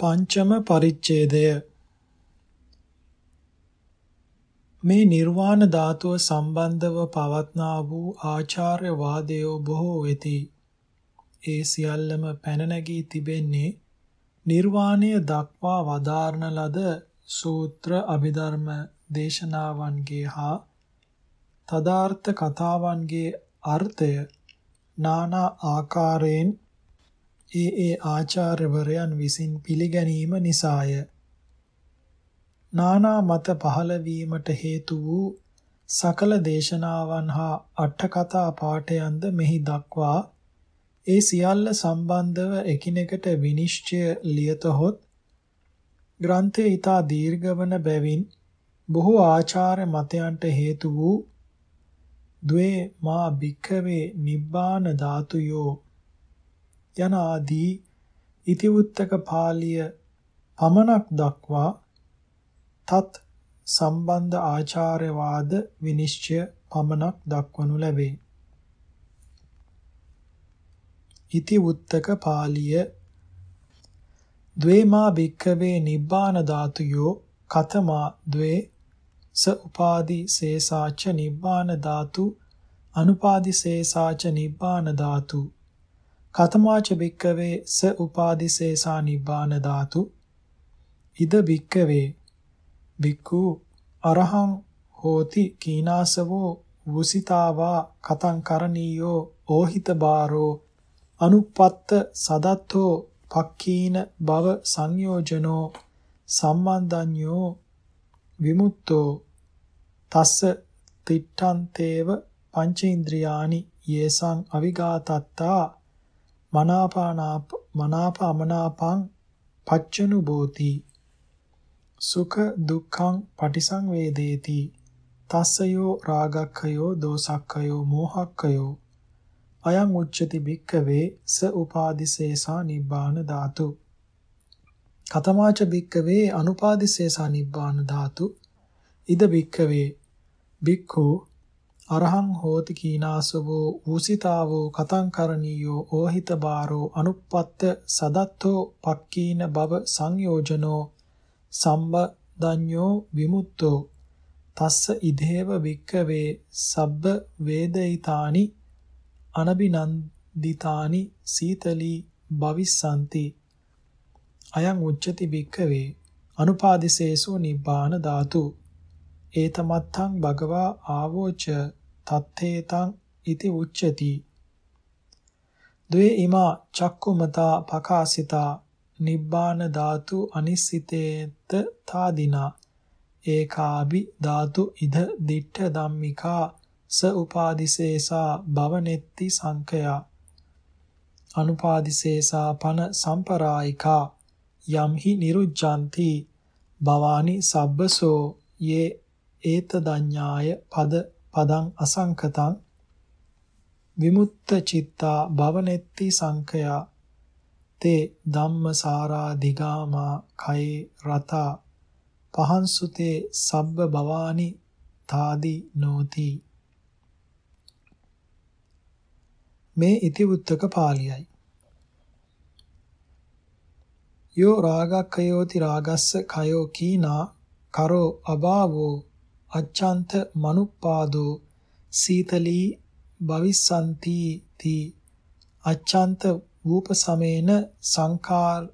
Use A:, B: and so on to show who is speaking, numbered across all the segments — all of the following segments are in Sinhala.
A: පංචම පරිච්ඡේදය මේ නිර්වාණ ධාතුව සම්බන්ධව පවත්නා වූ ආචාර්ය වාදයෝ බොහෝ වෙති. ඒ සියල්ලම පැන නැගී තිබෙන්නේ නිර්වාණය දක්වා වදාරන ලද සූත්‍ර අභිධර්ම දේශනාවන්ගේ හා තදාර්ථ කතාවන්ගේ අර්ථය නානා ආකාරයෙන් ඒ ඒ ආචාර්යවරයන් විසින් පිළිගැනීම නිසාය. නානා මත පහළ වීමට හේතු වූ සකල දේශනාවන් හා අට කතා පාඨයන්ද මෙහි දක්වා ඒ සියල්ල සම්බන්ධව එකිනෙකට විනිශ්චය ලියතහොත් ග්‍රන්ථය ඊතා දීර්ඝවන බැවින් බොහෝ ආචාර්ය මතයන්ට හේතු වූ ද්වේ මා භික්ඛවේ නිබ්බාන ධාතුයෝ යන ආදී ඉතිවුත්තක පාළිය පමණක් දක්වා තත් සම්බන්ධ ආචාර්යවාද විනිශ්චය පමණක් දක්වනු ලැබේ. ඉතිවුත්තක පාළිය ද්වේමා භික්ඛවේ නිබ්බාන ධාතුයෝ කතමා ද්වේ ස උපාදි සේසාච නිබ්බාන ධාතු අනුපාදි සේසාච නිබ්බාන ධාතු කතමාච භික්කවේ ස උපාදිසේසා නිබ්බාන ධාතු। ඉද භික්කවේ භික්ඛු අරහං හෝති කීනාසවෝ වුසිතාවා කතං කරණීයෝ ඕහිත බාරෝ අනුපත්ත සදත්තෝ පක්ඛීන භව සංයෝජනෝ සම්බන්ධඤ්ඤෝ විමුක්තෝ තස්ස තිට්ඨන්තේව පංචේන්ද්‍රියානි යේසං අවිගාතත්තා මනාපානාප මනාප අමනාපං පච්චනු බෝති සුඛ දුක්ඛං පටිසංවේදේති. තස්සයෝ රාගක්ඛයෝ දෝසක්ඛයෝ මෝහක්ඛයෝ. අයං උච්චති භික්කවේ ස උපාදිසේසා නිබ්බාන ධාතු. කතමාච භික්කවේ අනුපාදිසේසා නිබ්බාන ධාතු. ඉද භික්කවේ භික්ඛු අරහං හෝති කීනාසවෝ ඌසිතාවෝ කතං කරණීයෝ ඕහිත බාරෝ අනුප්පත්ත සදත්තෝ පක්කීන බව සංයෝජනෝ සම්බදඤ්ඤෝ විමුක්තෝ තස්ස ඉදේව වික්කවේ සබ්බ වේදිතානි අනබිනන්දිතානි සීතලී භවිස්සanti අයං උච්චති වික්කවේ අනුපාදිසේසෝ නිබ්බාන ධාතු. ඒතමත්තං භගවා ආවෝච තත්තේතං ඉති උච්චති ද්වේ ඉමා චක්කුමතා පකාසිතා නිබ්බාන ධාතු අනිසිතේත තාදිනා। ඒකාබි ධාතු ඉද දිට්ඨ ධම්මිකා ස උපාදිසේසා භවනෙත්ති සංකයා අනුපාදිසේසා පන සම්පරායිකා යම්හි නිරුජ්ජಂತಿ භවානි සබ්බසෝ යේ ඒත දඤ්ඤාය පද පදං අසංකතං විමුක්ත චිත්තා භවනෙත්ති සංඛයා තේ ධම්මසාරා දිගාමා කයේ රතා පහන්සුතේ සබ්බ භවානි තාදි නෝති. මේ ඉතිවුත්තක පාළියයි. යෝ රාගක්ඛයෝති රාගස්ස කයෝ කීනා කරෝ අභාවෝ අච්ඡන්ත මනුප්පාදෝ සීතලී භවිස්සanti තී. අච්ඡන්ත වූප සමේන සංඛාරදරත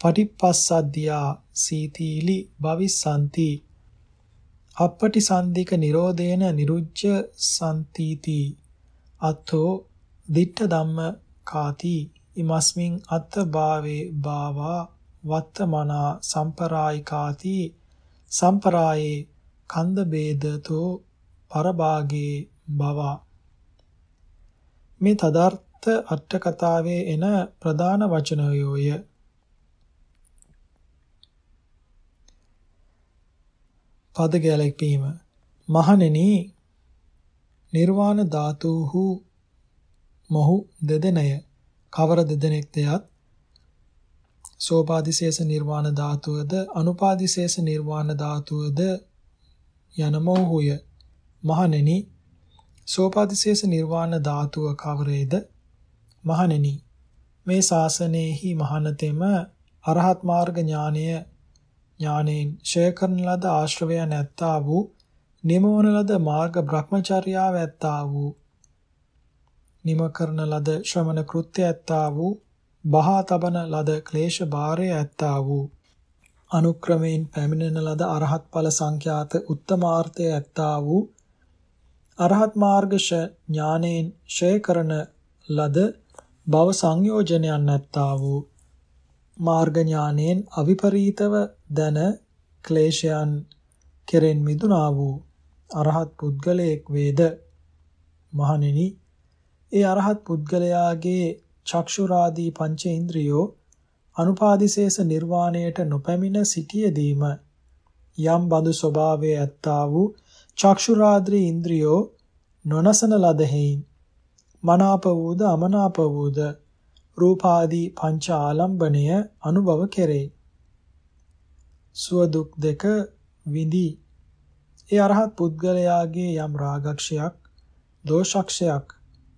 A: පටිපස්සද්ධියා සීතීලි භවිස්සanti අපපටි සන්දික නිරෝධේන නිරුච්ච සම්තිති අත්ථෝ දිට්ඨ ධම්ම කාති. ඉමස්මින් අත්ථ භාවේ භාවා වත්තමනා සම්පරායිකාති. සම්පරායේ කන්ද ભેදතෝ පරභාගේ බව. මේ තදාර්ථ අට කතාවේ එන ප්‍රධාන වචනයෝය. පද ගැලැක්වීම මහණෙනි නිර්වාණ ධාතුහු මොහු දෙදෙනය. කවර දෙදෙනෙක්ද යත් සෝපාදිශේෂ නිර්වාණ ධාතුවද අනුපාදිශේෂ නිර්වාණ ධාතුවද යන මොහුය. මහණෙනි සෝපාදිශේෂ නිර්වාණ ධාතුව කවරේද? මහණෙනි මේ ශාසනයෙහි මහානතෙම අරහත් මාර්ග ඥානය ඥානෙන් ඡය කරන ලද ආශ්‍රවය නැත්තා වූ නිමවන ලද මාර්ග බ්‍රහ්මචර්යාව ඇත්තා වූ නිම කරන ලද ශ්‍රමණ කෘත්‍ය ඇත්තා වූ බහා තබන ලද ක්ලේශ භාරය ඇත්තා වූ අනුක්‍රමයෙන් පැමිණෙන ලද අරහත් ඵල සංඛ්‍යාත උත්තමාර්ථය ඇත්තා වූ අරහත් මාර්ගශ ඥානෙන් ඡය කරන ලද භව සංයෝජනයන් නැත්තා වූ මාර්ග ඥානෙන් අවිපරීතව දන ක්ලේශයන් කෙරෙන් මිදුණා වූ අරහත් පුද්ගලයෙක් වේද? මහණෙනි ඒ අරහත් පුද්ගලයාගේ චක්ෂුරාදී පංචේන්ද්‍රියෝ අනුපාදිශේෂ නිර්වාණයට නොපැමිණ සිටියදීම යම් බඳු ස්වභාවයේ ඇත්තා වූ චක්ෂුරාද්‍රී ඉන්ද්‍රියෝ නොනසන ලදෙහින් මනාප වූද අමනාප වූද රූපාදී පංච ආලම්බණය අනුභව කෙරේ. සුව දුක් දෙක විඳි. ඒ අරහත් පුද්ගලයාගේ යම් රාගක්ෂයක්, දෝෂක්ෂයක්,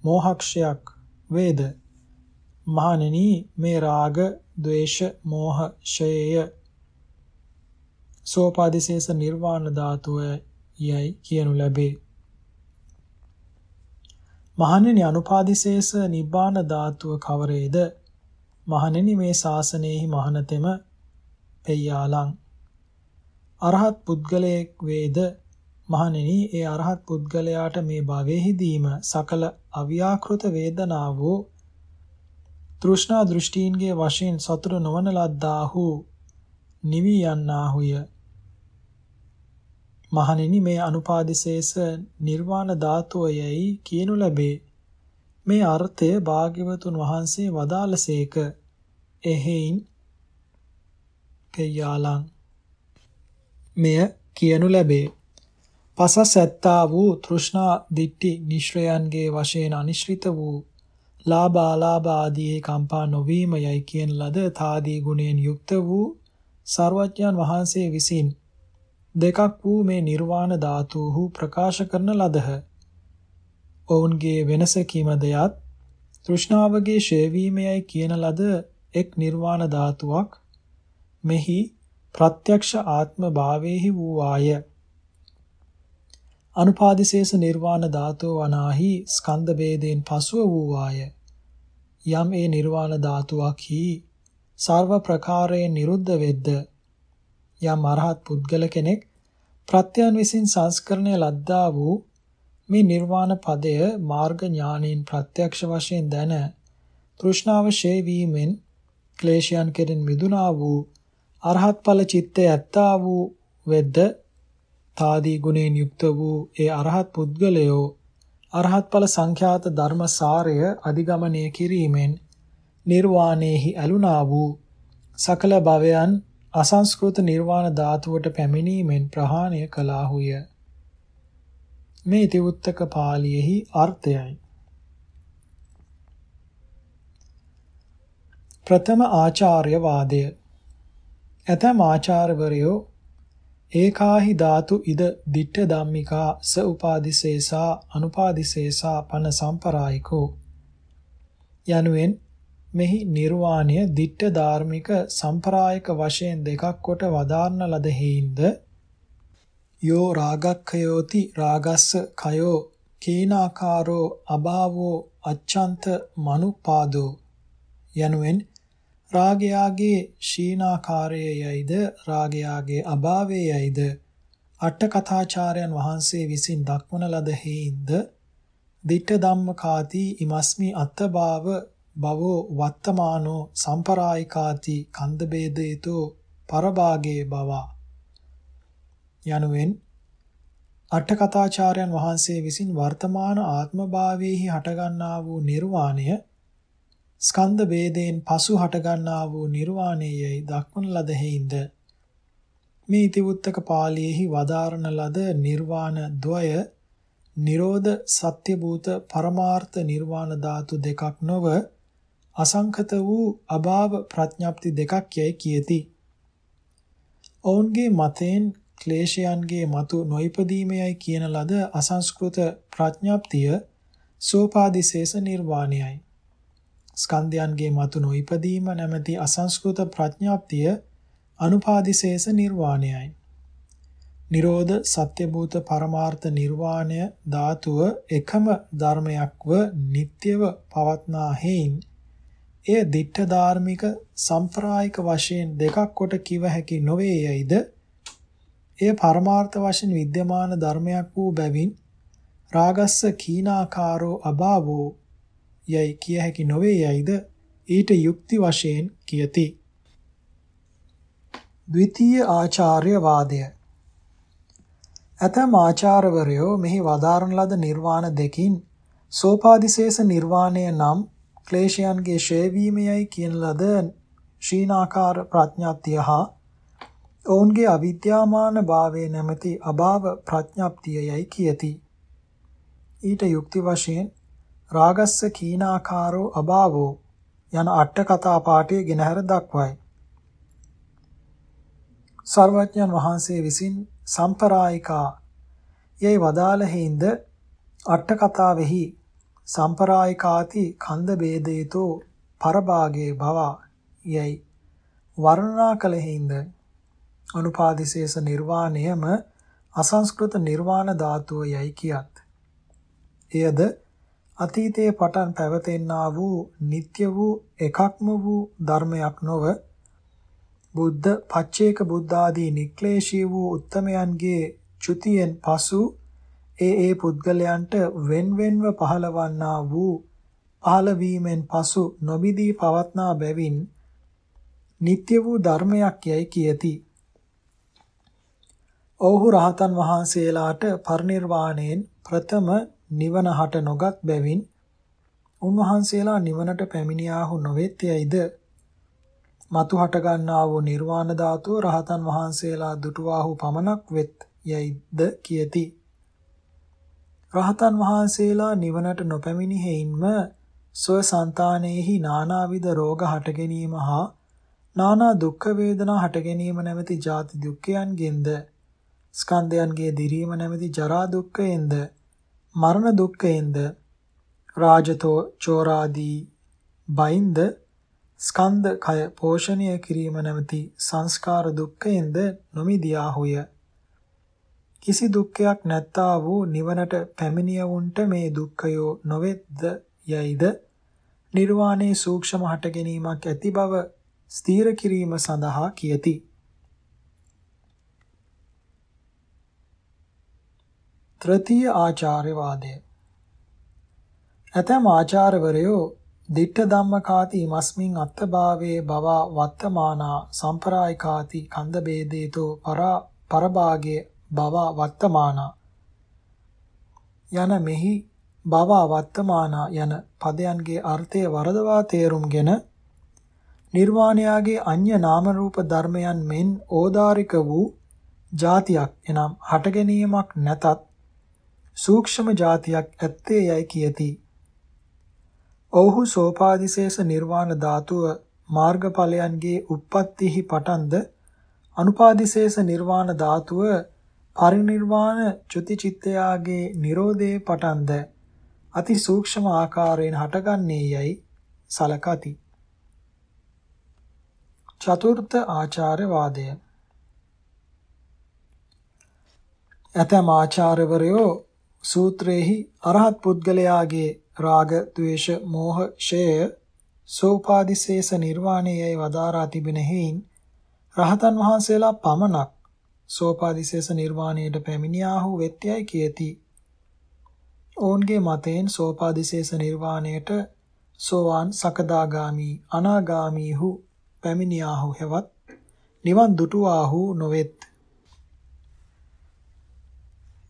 A: මෝහක්ෂයක් වේද. මහණෙනි මේ රාග, ద్వේෂ, මෝහ, ෂයය සෝපාදිශේෂ නිර්වාණ ධාතුව යයි කියනු ලැබේ. මහණෙනි අනුපාදිශේෂ නිබ්බාන ධාතුව කවරේද? මහණෙනි මේ ශාසනයෙහි මහණතෙම පෙය්‍යාලං අරහත් පුද්ගලයෙක් වේද මහණෙනි ඒ අරහත් පුද්ගලයාට මේ භවෙහිදීම සකල අව්‍යාකෘත වේදනාවෝ තෘෂ්ණා දෘෂ්ටීන්ගේ වශයෙන් සතුරු නොවන ලද්දාහු නිවි යන්නාහුය මහණෙනි මේ අනුපාදිශේෂ නිර්වාණ ධාතුවයයි කියනු ලැබේ. මේ අර්ථය භාග්‍යවතුන් වහන්සේ වදාළසේක. එහෙයින් කෙයාලං මෙය කියනු ලැබේ. පසස් ඇත්තා වූ තෘෂ්ණා දිට්ටි නිශ්‍රයන්ගේ වශයෙන් අනිශ්‍රිත වූ ලාභාලාභ ආදී කම්පා නොවීම යයි කියන ලද තාදී ගුණයෙන් යුක්ත වූ සර්වඥන් වහන්සේ විසින් දෙකක් වූ මේ නිර්වාණ ධාතුහු ප්‍රකාශ කරන ලදහ. ඔවුන්ගේ වෙනස කීමදයත් තෘෂ්ණාවගේ ෂේවීමයයි කියන ලද එක් නිර්වාණ ධාතුවක් මෙහි ප්‍රත්‍යක්ෂ ආත්ම භාවයේහි වූ ආය. අනුපාදිශේෂ නිර්වාණ ධාතුව වනාහි ස්කන්ධ ભેදයෙන් පසුව වූ ආය. යම් ඒ නිර්වාණ ධාතුවක් හි සර්ව ප්‍රකාරයෙන් නිරුද්ධ වෙද්ද යම් අරහත් පුද්ගල කෙනෙක් ප්‍රත්‍යයන් විසින් සංස්කරණය ලද්දා වූ මේ නිර්වාණ පදය මාර්ග ඥානයෙන් ප්‍රත්‍යක්ෂ වශයෙන් දැන තෘෂ්ණාව ෂේ වීමෙන් ක්ලේශයන් කෙරෙන් මිදුණා වූ අරහත් ඵල චිත්තය ඇත්තා වූ වෙද්ද තාදී ගුණයෙන් යුක්ත වූ ඒ අරහත් පුද්ගලයෝ අරහත් ඵල සංඛ්‍යාත ධර්ම සාරය අධිගමනය කිරීමෙන් නිර්වාණයෙහි ඇලුනා වූ සකල භවයන් අසංස්කෘත නිර්වාණ ධාතුවට පැමිණීමෙන් ප්‍රහාණය කළාහුය. මේ ඉතිවුත්තක පාළියේහි අර්ථයයි. ප්‍රථම ආචාර්ය වාදය ඇතම් ආචාර්යවරයෝ ඒකාහි ධාතු ඉද ditta ධම්මිකා ස උපාදිසේසා අනුපාදිසේසා පන සම්පරායිකෝ. යනුවෙන් මෙහි නිර්වාණය දිට්ඨ ධාර්මික සම්ප්‍රායික වශයෙන් දෙකක් කොට වදාරන ලද හේින්ද යෝ රාගක්ඛයෝති රාගස්ස කයෝ කීනාකාරෝ අභාවෝ අච්ඡන්ත මනුපාදෝ. යනුවෙන් රාගයාගේ ශීනාකාරයයයිද? රාගයාගේ අභාවයයිද අට කථාචාර්යයන් වහන්සේ විසින් දක්වන ලද හේින්ද දිට්ඨ ධම්මකාති ඉමස්මි අත්තභාව බවෝ වත්තමානෝ සම්පරායිකාති කන්ද බේදේතෝ පරභාගේ බවා යනුවෙන් අට කතාචාර්යයන් වහන්සේ විසින් වර්තමාන ආත්මභාවයේහි හටගන්නා වූ නිර්වාණය ස්කන්ධ ભેදයෙන් පසු හටගන්නා වූ නිර්වාණයයි දක්වන ලද හේින්ද මේ ඉතිවුත්තක පාළියේහි වදාරන ලද නිර්වාණ ද්වය නිරෝධ සත්‍ය භූත පරමාර්ථ නිර්වාණ ධාතු දෙකක් නොව අසංඛත වූ අභාව ප්‍රඥප්ති දෙකක් යයි කියති. ඔවුන්ගේ මතයෙන් ක්ලේශයන්ගේ මතු නොයිපදීමයයි කියන ලද අසංස්කෘත ප්‍රඥප්තිය සෝපාදිශේෂ නිර්වාණයයි. ස්කන්ධයන්ගේ මතු නොඉපදීම නැමැති අසංස්කෘත ප්‍රඥාප්තිය අනුපාදිශේෂ නිර්වාණයයි. නිරෝධ සත්‍යභූත පරමාර්ථ නිර්වාණය ධාතුව එකම ධර්මයක්ව නිට්‍යව පවත්නා හේයින් එය ditta ධාර්මික සම්ප්‍රායික වශයෙන් දෙකක් කොට කිව හැකි නොවේ යයිද එය පරමාර්ථ වශයෙන් විද්‍යමාන ධර්මයක් වූ බැවින් රාගස්ස කීනාකාරෝ අභාවෝ යයි කිය හැකි නොවේ යයිද ඊට යුක්ති වශයෙන් කියති. ද්විතීය ආචාර්ය වාදය ඇතම් ආචාර්යවරයෝ මෙහි වදාරන ලද නිර්වාණ දෙකින් සෝපාදිශේෂ නිර්වාණය නම් ක්ලේශයන්ගේ ෂේවීමයයි කියන ලද ශීනාකාර ප්‍රඥාත්තිය හා ඔවුන්ගේ අවිද්‍යාමාන භාවයේ නැමැති අභාව ප්‍රඥාප්තියයි කියති. ඊට යුක්ති වශයෙන් රාගස්ස කීනාකාරෝ අභාවෝ යන අට කතා පාඨයේ ගෙනහැර දක්වයි. සර්වඥන් වහන්සේ විසින් සම්පරායිකා යයි වදාළ හේඳ අට කතාවෙහි සම්පරායිකාති කන්ද ભેදේතෝ පරභාගේ භව යයි වර්ණනා කළ හේඳ අනුපාදිශේෂ නිර්වාණයම අසංස්කෘත නිර්වාණ ධාතුව යයි කියත්. එයද අතීතයේ පටන් පැවතෙන්නා වූ නিত্য වූ එකක්ම වූ ධර්මයක් නොව බුද්ධ පච්චේක බුද්ධාදී නික්ලේශී වූ උත්තමයන්ගේ චුතියෙන් පසු ඒ ඒ පුද්ගලයන්ට වෙන්වෙන්ව පහළවන්නා වූ පහළවීමෙන් පසු නොබිදී පවත්නා බැවින් නিত্য වූ ධර්මයක් යයි කියති. ඔව්හු රහතන් වහන්සේලාට පරිණිර්වාණයෙන් ප්‍රථම නිවන හට නොගත් බැවින් උන්වහන්සේලා නිවනට පැමිණියාහු නොවෙත් යයිද මතු හට ගන්නා වූ නිර්වාණ ධාතුව රහතන් වහන්සේලා දුටුවාහු පමණක් වෙත් යයිද කියති. රහතන් වහන්සේලා නිවනට නොපැමිණි හේින්ම සොය సంతානෙහි නානාවිද රෝග හට ගැනීම හා නානා දුක්ඛ වේදනා හට ගැනීම නැමැති ජාති දුක්ඛයන්ගෙන්ද ස්කන්ධයන්ගේ දිරීම නැමැති ජරා දුක්ඛයෙන්ද මරණ දුක්ඛයෙන්ද රාජතෝ චෝරාදී බයින්ද ස්කන්ධ කය පෝෂණය කිරීම නැමැති සංස්කාර දුක්ඛයෙන්ද නොමිදියාහුය. කිසි දුක්ඛයක් නැත්තා වූ නිවනට පැමිණියවුන්ට මේ දුක්ඛයෝ නොවෙද්ද යයිද නිර්වාණයේ සූක්ෂම හට ගැනීමක් ඇති බව ස්ථීර කිරීම සඳහා කියති. තෘතීය ආචාර්ය වාදය ඇතැම් ආචාර්යවරයෝ දිට්ඨ ධම්මකාති මස්මින් අත්තභාවේ බවා වත්තමානා සම්පරායිකාති කන්ද බේදේතෝ පරා පරභාගේ බවා වත්තමානා යන මෙහි බවා වත්තමානා යන පදයන්ගේ අර්ථය වරදවා තේරුම්ගෙන නිර්වාණයාගේ අඤ්‍ය නාම රූප ධර්මයන් මෙන් ඕදාරික වූ જાතියක් එනම් හට ගැනීමක් නැතත් සූක්ෂම જાතියක් ඇත්තේ යයි කියති ඔව්හු සෝපාදිශේෂ නිර්වාණ ධාතුව මාර්ගඵලයන්ගේ උප්පත්තිහි පටන්ද අනුපාදිශේෂ නිර්වාණ ධාතුව පරිනිර්වාණ චුති චිත්තයාගේ Nirodhe පටන්ද අති සූක්ෂම ආකාරයෙන් හටගන්නේ යයි සලකති. චතුර්ථ ආචාර්ය වාදය ඇතැම් ආචාර්යවරයෝ සූත්‍රයේහි අරහත් පුද්ගලයාගේ රාග, ద్వේෂ, මෝහ, ෂය, සෝපාදිශේෂ නිර්වාණයයි වදාරා තිබෙන හේයින් රහතන් වහන්සේලා පමණක් සෝපාදිශේෂ නිර්වාණයට පැමිණියාහු වෙත්‍යයි කියති. ඔවුන්ගේ මතයෙන් සෝපාදිශේෂ නිර්වාණයට සෝවාන් සකදාගාමි අනාගාමීහු පැමිණියාහු හෙවත් නිවන් දුටුවාහු නොවෙත්.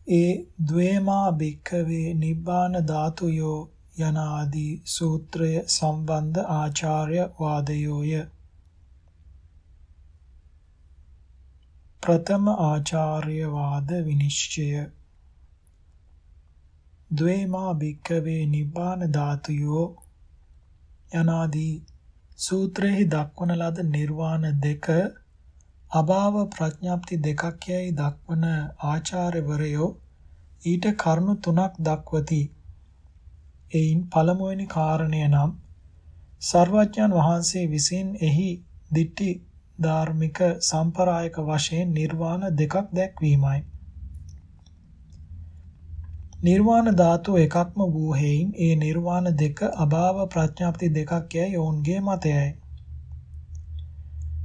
A: ඒ ද්වේමා භික්ඛවේ නිබ්බාන ධාතුයෝ යනාදී සූත්‍රය සම්බන්ධ ආචාර්ය වාදයෝය. ප්‍රථම ආචාර්ය වාද විනිශ්චය ද්වේමා භික්ඛවේ නිබ්බාන ධාතුයෝ යනාදී සූත්‍රෙහි දක්වන ලද නිර්වාණ දෙක අභාව ප්‍රඥාප්ති දෙකක් යයි දක්වන ආචාර්යවරයෝ ඊට කරුණු තුනක් දක්වති. එයින් පළමුවෙනි කාරණය නම් සර්වඥන් වහන්සේ විසින් එහි දිට්ටි ධාර්මික සම්ප්‍රායක වශයෙන් නිර්වාණ දෙකක් දැක්වීමයි. නිර්වාණ ධාතුව එකක්ම වූ හේයින් ඒ නිර්වාණ දෙක අභාව ප්‍රඥාප්ති දෙකක් යයි ඔවුන්ගේ මතයයි.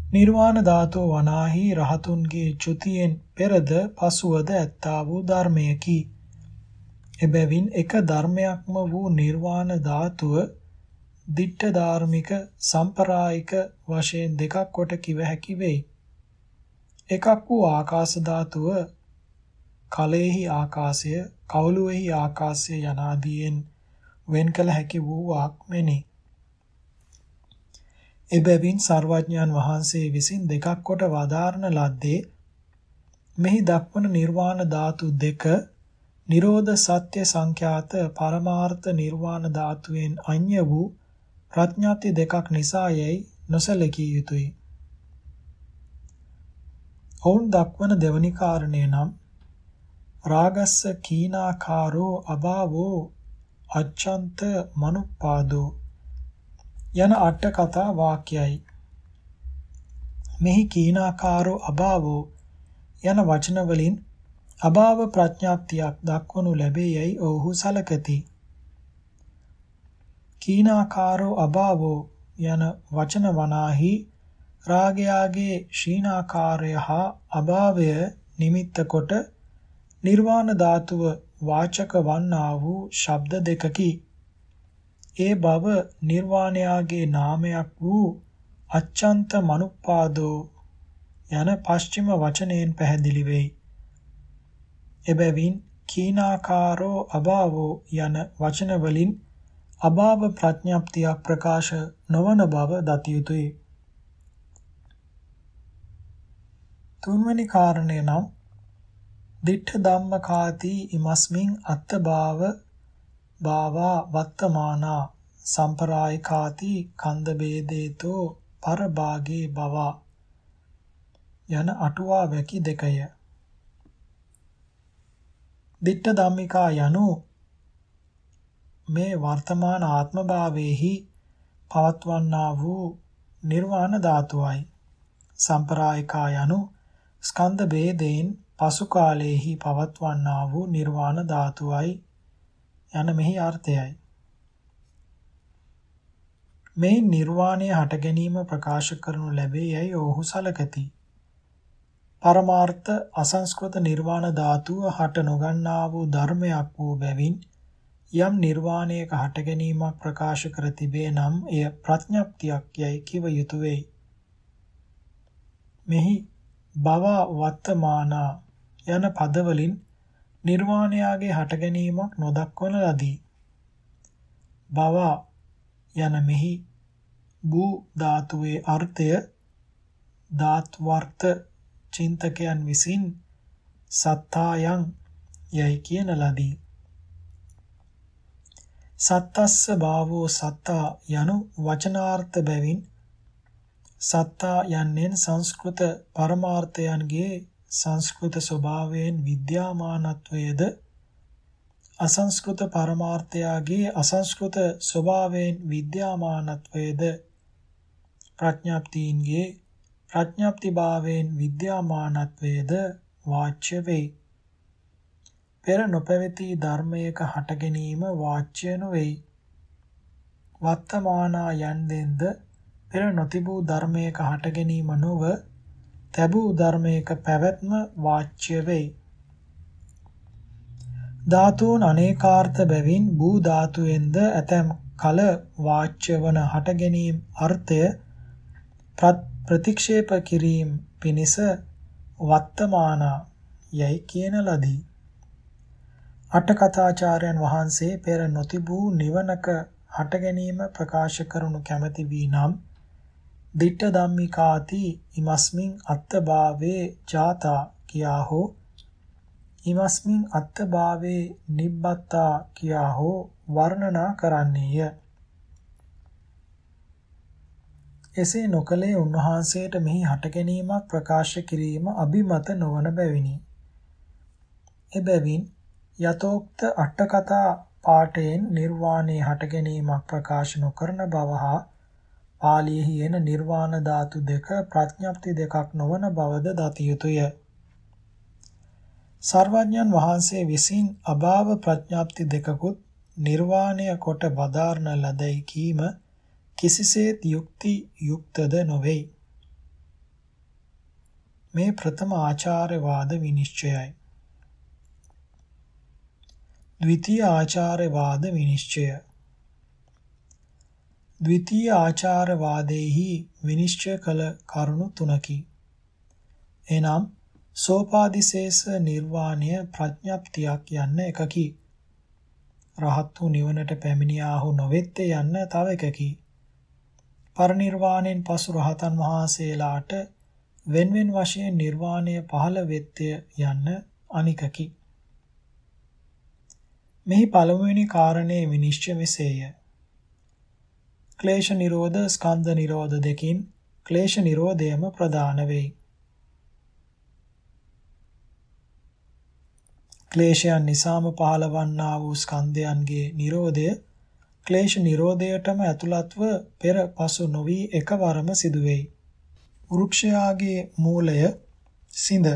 A: නිර්වාණ ධාතුව වනාහි රහතුන්ගේ චුතියෙන් පෙරද පසුවද ඇත්තා වූ ධර්මයකි. එබැවින් එක ධර්මයක්ම වූ නිර්වාණ ධාතුව දිට්ඨ ධාර්මික සම්ප්‍රායික වශයෙන් දෙකක් කොට කිව හැකි වෙයි. එකක් වූ ආකාශ ධාතුව කලෙහි ආකාශය කවුළුෙහි ආකාශය යනාදීන් වෙන් කළ හැකි වූ ආත්මෙනි. එබැවින් සර්වඥයන් වහන්සේ විසින් දෙකක් කොට වදාරන ලද්දේ මෙහි දක්වන නිර්වාණ ධාතු දෙක නිරෝධ සත්‍ය සංඛ්‍යාත පරමාර්ථ නිර්වාණ ධාතුවෙන් අන්‍ය වූ ප්‍රඥාති දෙකක් නිසා යයි නොසලකිය යුතුය. ඔවුන් දක්වන දෙවනි කාරණය නම් රාගස්ස කීනාකාරෝ අභාවෝ අච්ඡන්ත මනුප්පාදෝ යන අට කතා වාක්‍යයි. මෙහි කීනාකාරෝ අභාවෝ යන වචන වලින් අභාව ප්‍රඥාප්තියක් දක්වනු ලැබේ යයි ඔහු සලකති. කීනාකාරෝ අභාවෝ යන වචන වනාහි රාගයාගේ ශීනාකාරය හා අභාවය නිමිත්ත කොට නිර්වාණ ධාතුව වාචක වන්නා වූ ශබ්ද දෙකකි. ඒ බව නිර්වාණයාගේ නාමයක් වූ අච්ඡන්ත මනුප්පාදෝ යන පශ්චිම වචනයෙන් පැහැදිලි වෙයි. එබැවින් කීනාකාරෝ අභාවෝ යන වචන වලින් අභාව ප්‍රඥප්තියක් ප්‍රකාශ නොවන බව දත යුතුය. තුන්වෙනි කාරණය නම් දිඨ ධම්මකාති ඉමස්මින් අත්තභාව භාවා වත්තමානා සම්පරායිකාති කන්ද බේදේතෝ පරභාගේ බවා යන අටුවා වැකි දෙකය. දිට්ඨ ධම්මිකා යනු මේ වර්තමාන ආත්ම භාවයේහි පවත්වන්නා වූ නිර්වාණ ධාතුවයි. සම්පරායිකා යනු ස්කන්ධ ભેදයෙන් පසු කාලයේහි පවත්වන්නා වූ නිර්වාණ ධාතුවයි යන මෙහි අර්ථයයි. මේ නිර්වාණය හට ගැනීම ප්‍රකාශ කරනු ලැබේ යයි ඔහු සලකති. පරමාර්ථ අසංස්කෘත නිර්වාණ ධාතුව හට නොගන්නා වූ ධර්මයක් වූ බැවින් යම් නිර්වාණයක හට ගැනීමක් ප්‍රකාශ කර තිබේ නම් එය ප්‍රඥප්තියක් යයි කිව යුතුය වෙයි. මෙහි බව වත්තමානා යන පදවලින් නිර්වාණයාගේ හට ගැනීමක් නොදක්වන ලදී. බව යන මෙහි භූ ධාතුවේ අර්ථය ධාත්වර්ථ චින්තකයන් විසින් සත්තායන් යයි කියන ලදී. සත්තස්ස භාවෝ සත්තා යනු වචනාර්ථ බැවින් සත්තා යන්නෙන් සංස්කෘත පරමාර්ථයන්ගේ සංස්කෘත ස්වභාවයෙන් විද්‍යාමානත්වයේද අසංස්කෘත පරමාර්ථයාගේ අසංස්කෘත ස්වභාවයෙන් විද්‍යාමානත්වයේද ප්‍රඥාප්තියින්ගේ ප්‍රඥාප්ති භාවයෙන් විද්‍යාමානත්වයේද වාච්‍ය වේ. පෙර නොපැවති ධර්මයක හට ගැනීම වාච්‍ය නොවේ. වත්තමානා යන්දෙන්ද පෙර නොතිබූ ධර්මයක හට ගැනීම නොව තැබූ ධර්මයක පැවැත්ම වාච්‍ය වෙයි. ධාතුන් අනේකාර්ථ බැවින් භූ ධාතුවෙන්ද ඇතැම් කල වාච්‍ය වන හට ගැනීම අර්ථය ප්‍රතික්ෂේප කිරීම පිණිස වත්තමානා යයි කියන ලදී. අට කථාචාර්යයන් වහන්සේ පෙර නොතිබූ නිවනක හට ගැනීම ප්‍රකාශ කරනු කැමැති වී නම් දිට්ඨ ධම්මිකාති ඉමස්මින් අත්තභාවේ ජාතා කියා හෝ ඉමස්මින් අත්තභාවේ නිබ්බත්තා කියා හෝ වර්ණනා කරන්නේය. එසේ නොකලේ උන්වහන්සේට මෙහි හට ගැනීමක් ප්‍රකාශ කිරීම අභිමත නොවන බැවිනි. එබැවින් යතෝක්ත අට කතා පාඨයෙන් නිර්වාණය හට ගැනීමක් ප්‍රකාශ නොකරන බව හා පාලියෙහි එන නිර්වාණ ධාතු දෙක ප්‍රඥප්ති දෙකක් නොවන බවද දත යුතුය. සර්වඥන් වහන්සේ විසින් අභාව ප්‍රඥාප්ති දෙකකුත් නිර්වාණය කොට වදාරන ලදයි කීම කිසිසේත් යුක්ති යුක්තද නොවේ. මේ ප්‍රථම ආචාර්යවාද විනිශ්චයයි. ද්විතීය ආචාර්යවාද විනිශ්චය ද්විතීය ආචාර්යවාදයේහි විනිශ්චය කළ කරුණු තුනකි. එනම් සෝපාදිශේෂ නිර්වාණය ප්‍රඥප්තියක් යන්න එකකි. රහත් වූ නිවනට පැමිණියාහු නොවෙත්තේ යන්න තව එකකි. පරිනිර්වාණයෙන් පසු රහතන් වහන්සේලාට වෙන්වෙන් වශයෙන් නිර්වාණය පහළ වෙත්තේ යන්න අනිකකි. මෙහි පළමුවෙනි කාරණේ විනිශ්චය මෙසේය. ක්ලේශ නිරෝධ ස්කන්ධ නිරෝධ දෙකින් ක්ලේශ නිරෝධයම ප්‍රධාන වෙයි. ක්ලේශයන් නිසාම පහළවන්නා වූ ස්කන්ධයන්ගේ Nirodha ක්ලේශ Nirodhaයටම ඇතුළත්ව පෙර පසු නොවි එකවරම සිදුවේයි. වෘක්ෂයාගේ මූලය සිඳ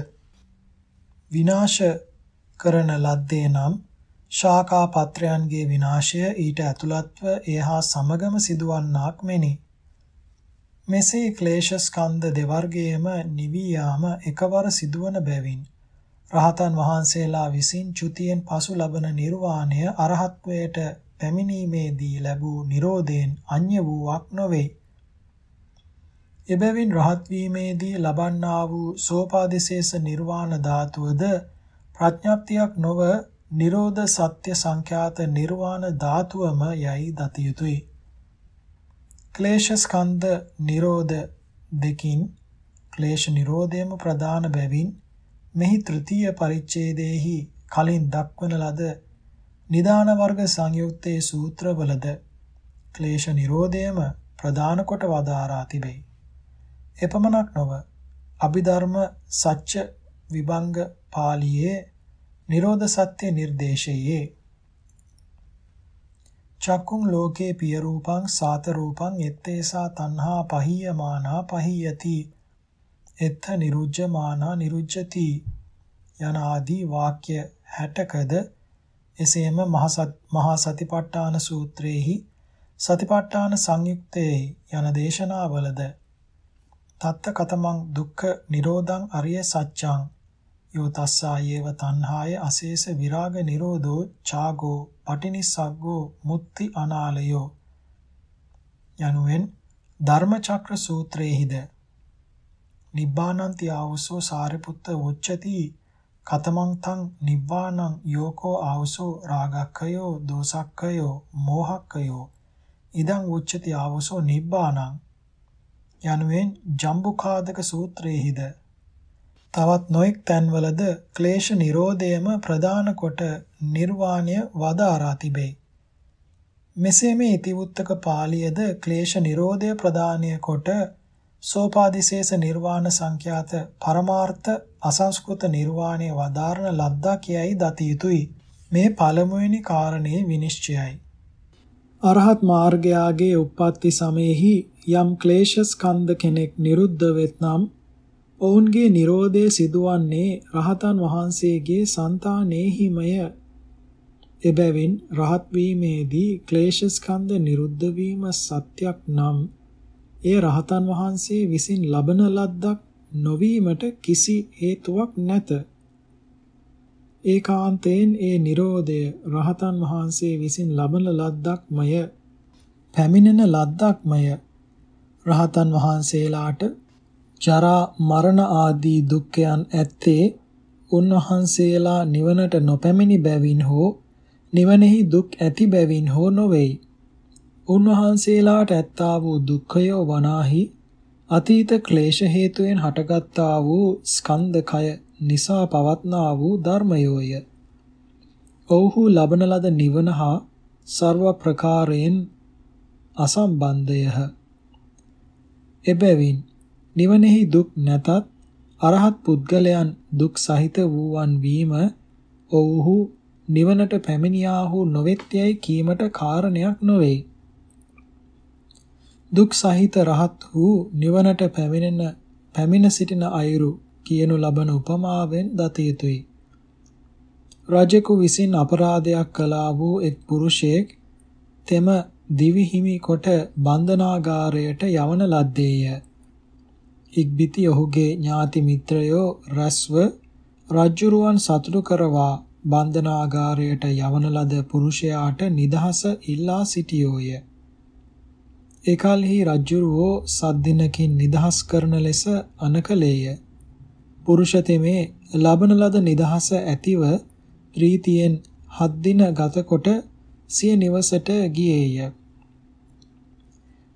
A: විනාශ කරන ලද්දේ නම් ශාඛා පත්‍රයන්ගේ විනාශය ඊට ඇතුළත්ව එහා සමගම සිදුවන්නාක් මෙනි. මෙසේ ක්ලේශ ස්කන්ධ දෙවර්ගයේම නිවී යාම එකවර සිදුවන බැවින් රහතන් වහන්සේලා විසින් චුතියෙන් පසු ලබන නිර්වාණය අරහත්වයට පැමිණීමේදී ලැබූ Nirodhen අන්‍ය වූවක් නොවේ. එබැවින් රහත් වීමේදී ලබන්නා වූ සෝපාදිශේෂ නිර්වාණ ධාතුවද ප්‍රඥප්තියක් නොව නිරෝධ සත්‍ය සංඛ්‍යාත නිර්වාණ ධාතුවම යයි දත යුතුය. ක්ලේශ ස්කන්ධ නිරෝධ දෙකින් ක්ලේශ නිරෝධයම ප්‍රධාන බැවින් මෙහි තෘතීය පරිච්ඡේදයේහි කලින් දක්වන ලද නිදාන වර්ග සංයුත්තේ සූත්‍රවලද ක්ලේශ නිරෝධයම ප්‍රධාන කොට වදාරා තිබේ. එපමණක් නොව අභිධර්ම සත්‍ය විභංග පාළියේ නිරෝධ සත්‍ය නිර්දේශයේ. චක්කුං ලෝකේ පිය රූපං සාත රූපං එත්තේසා තණ්හා පහියමානා පහියති. එත්ත නිරුජ්ජමානා නිරුජ්ජති. යන ආදී වාක්‍ය 60කද එසේම මහා සතිපට්ඨාන සූත්‍රයේහි සතිපට්ඨාන සංයුක්තයේ යන දේශනාවලද? තත්ත කතමං දුක්ඛ නිරෝධං අරිය සත්‍යං යෝ තස්සායේව තණ්හාය අශේෂ විරාග නිරෝධෝ ඡාගෝ පටිනිස්සග්ගෝ මුත්‍ති අනාලයෝ යනුවෙන් ධර්මචක්‍ර සූත්‍රයේහිද නිබ්බානන්ති ආවසෝ සාරිපුත්ත උච්චති කතමං තං නිබ්බානං යෝකෝ ආවසෝ රාගක්ඛයෝ දෝසක්ඛයෝ මෝහක්ඛයෝ ඉදං උච්චති ආවසෝ නිබ්බානං යනුවෙන් ජම්බුකාදක සූත්‍රයේහිද තවත් නොඑක් තැන්වලද ක්ලේශ නිරෝධයම ප්‍රධාන කොට නිර්වාණය වදාරා තිබේ. මෙසේ මේ ඉතිවුත්තක පාළියද ක්ලේශ නිරෝධය ප්‍රදානය කොට සෝපාදිශේෂ නිර්වාණ සංඛ්‍යාත පරමාර්ථ අසංස්කෘත නිර්වාණය වදාරන ලද්දා කියයි දත යුතුය. මේ පළමුවෙනි කාරණේ විනිශ්චයයි. අරහත් මාර්ගයාගේ උප්පත්ති සමයේහි යම් ක්ලේශ ස්කන්ධ කෙනෙක් නිරුද්ධ වෙත්නම් ඔවුන්ගේ Nirodhe සිදුවන්නේ රහතන් වහන්සේගේ సంతානෙහිමය. එබැවින් රහත් වීමේදී ක්ලේශ ස්කන්ධ නිරුද්ධ වීම සත්‍යක් නම් එය රහතන් වහන්සේ විසින් ලබන ලද්දක් නොවීමට කිසි හේතුවක් නැත. ඒකාන්තයෙන් ඒ Nirodhaය රහතන් වහන්සේ විසින් ලබන ලද්දක්මය. පැමිණෙන ලද්දක්මය. රහතන් වහන්සේලාට ජරා මරණ ආදී දුක්ඛයන් ඇත්තේ උන්වහන්සේලා නිවනට නොපැමිණි බැවින් හෝ නිවනෙහි දුක් ඇති බැවින් හෝ නොවේයි. උන්වහන්සේලාට ඇත්තා වූ දුක්ඛය වනාහි අතීත ක්ලේශ හේතුවෙන් හටගත්තා වූ ස්කන්ධකය නිසා පවත්නා වූ ධර්මයෝය. ඔව්හු ලබන ලද නිවන හා ਸਰව ප්‍රකාරයෙන් අසම්බන්ධයහ. එබැවින් නිවනෙහි දුක් නැතත් අරහත් පුද්ගලයන් දුක් සහිත වූවන් වීම ඔව්හු නිවනට පැමිණියාහු නොවෙත්යයි කීමට කාරණයක් නොවේ. දුක් සහිත රහත් වූ නිවනට පැමිණෙන පැමිණ සිටින අයුරු කියනු ලබන උපමාවෙන් දත යුතුය. රජෙකු විසින් අපරාධයක් කළා වූ එක් පුරුෂයෙක් තෙම දිවි හිමි කොට බන්ධනාගාරයට යවන ලද්දේය. ඉක්බිති ඔහුගේ ඥාති මිත්‍රයෝ රැස්ව රජ්ජුරුවන් සතුටු කරවා බන්ධනාගාරයට යවන ලද පුරුෂයාට නිදහස ඉල්ලා සිටියෝය. ඒකල්හි රජ්ජුරුවෝ සද්දිනකින් නිදහස් කරන ලෙස අනකලේය. පුරුෂ තෙමේ ලබන ලද නිදහස ඇතිව ප්‍රීතියෙන් හත් දින ගතකොට සිය නිවසට ගියේය.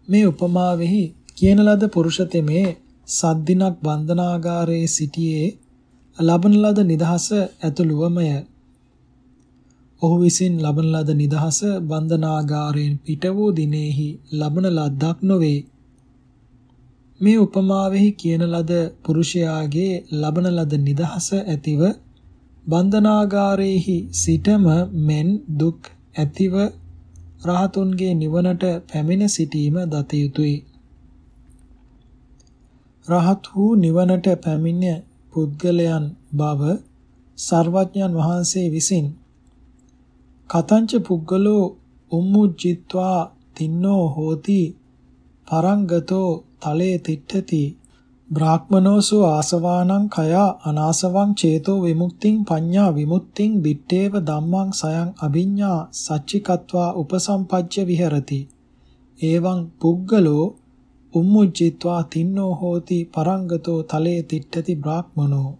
A: මේ උපමාවෙහි කියන ලද පුරුෂ තෙමේ සත් දිනක් බන්ධනාගාරයේ සිටියේ ලබන ලද නිදහස ඇතුළුවමය. ඔහු විසින් ලබන ලද නිදහස බන්ධනාගාරයෙන් පිට වූ දිනෙහි ලබන ලද්දක් නොවේ. මේ උපමාවෙහි කියන ලද පුරුෂයාගේ ලබන ලද නිදහස ඇතිව බන්ධනාගාරයේහි සිටම මෙන් දුක් ඇතිව රහතුන්ගේ නිවනට පැමිණ සිටීම දත යුතුය. රහත් වූ නිවනට පැමිණ පුද්ගලයන් බව සර්වඥන් වහන්සේ විසින් කතංච පුද්ගලෝ උම්මුජ්ජිත්වා තින්නෝ හෝති පරංගතෝ තලේ තිට්ඨති බ්‍රාහ්මනෝසු ආසවානං කය අනාසවං චේතෝ විමුක්තිං පඤ්ඤා විමුක්තිං දිත්තේව ධම්මං සයං අභිඤ්ඤා සච්චිකත්වා උපසම්පජ්ජ විහෙරති. එවං පුග්ගලෝ උම්මුජ්ජිත්වා තින්නෝ හෝති පරංගතෝ තලේ තිට්ඨති බ්‍රාහ්මනෝ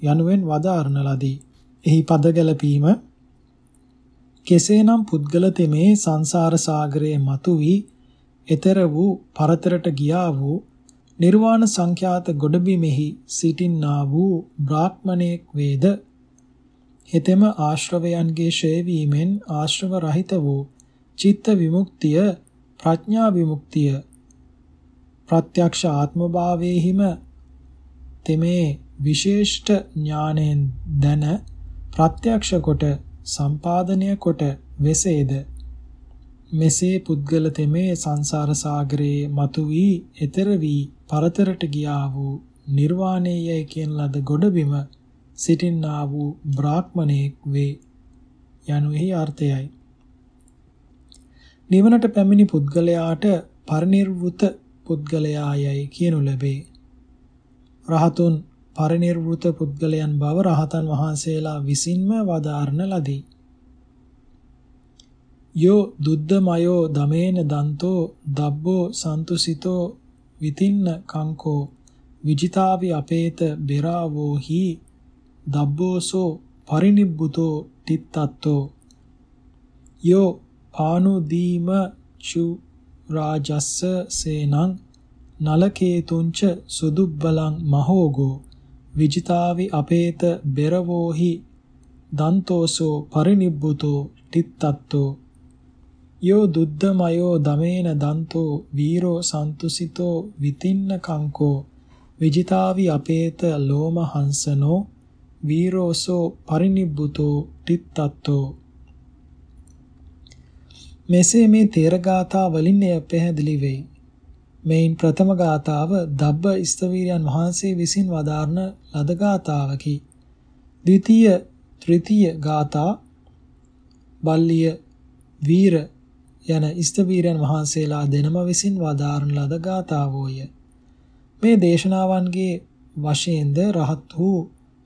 A: යනුවෙන් වදාරන ලදී. එහි පද ගැලපීම කෙසේනම් පුද්ගල තෙමේ සංසාර සාගරයේ මතු වී එතර වූ පරතරට ගියා වූ නිර්වාණ සංඛ්‍යාත ගොඩබිමෙහි සිටින්නා වූ බ්‍රාහ්මණයෙක් වේද? හෙතෙම ආශ්‍රවයන්ගේ ෂේ වීමෙන් ආශ්‍රව රහිත වූ චිත්ත විමුක්තිය ප්‍රඥා විමුක්තිය ප්‍රත්‍යක්ෂ ආත්මභාවයේහිම තෙමේ විශේෂ්ඨ ඥාණයෙන් දන ප්‍රත්‍යක්ෂ කොට සම්පාදනය කොට වෙසේද මෙසේ පුද්ගල තෙමේ සංසාර සාගරයේ මතු වී එතර වී පරතරට ගියා වූ නිර්වාණයයි කියන ලද ගොඩබිම සිටින්නා වූ බ්‍රාහ්මණයෙක් වේ යනුෙහි අර්ථයයි. නිවනට පැමිණි පුද්ගලයාට පරිනිර්වෘත පුද්ගලයායයි කියනු ලැබේ. රහතුන් පරිනිර්වෘත පුද්ගලයන් බව රහතන් වහන්සේලා විසින්ම වදාරන ලදී. යෝ දුද්දමයෝ දමේන දන්තෝ දබ්බෝ සන්තුසිතෝ විතින්න කංකෝ විජිතාවි අපේත බෙරාවෝ හි දබ්බෝසෝ පරිනිබ්බුතෝ තිත්තත්තෝ යෝ පානුදීම චු රාජස්ස සේනං නලකේතුංච සුදුබ්බලං මහෝගෝ විජිතාවි අපේත බෙරවෝහි දන්තෝසෝ පරිනිබ්බුතෝ තිත්තත්තෝ යෝ දුද්දමයෝ දමේන දන්තෝ වීරෝ සන්තුසිතෝ විතින්න කංකෝ විජිතාවි අපේත ලෝම හංසනෝ වීරෝසෝ පරිනිබ්බුතෝ තිත්තත්තෝ මෙසේ මේ තේර ගාථා වලින් එය පැහැදිලි වෙයි. මෙයින් ප්‍රථම ගාථාව දබ්බ ස්තවීරයන් වහන්සේ විසින් වදාරන ලද ගාථාවකි. ද්විතීය තෘතීය ගාථා බල්ලිය වීර යන ස්තවීරයන් වහන්සේලා දෙනම විසින් වදාරන ලද ගාථාවෝය. මේ දේශනාවන්ගේ වශයෙන්ද රහත් වූ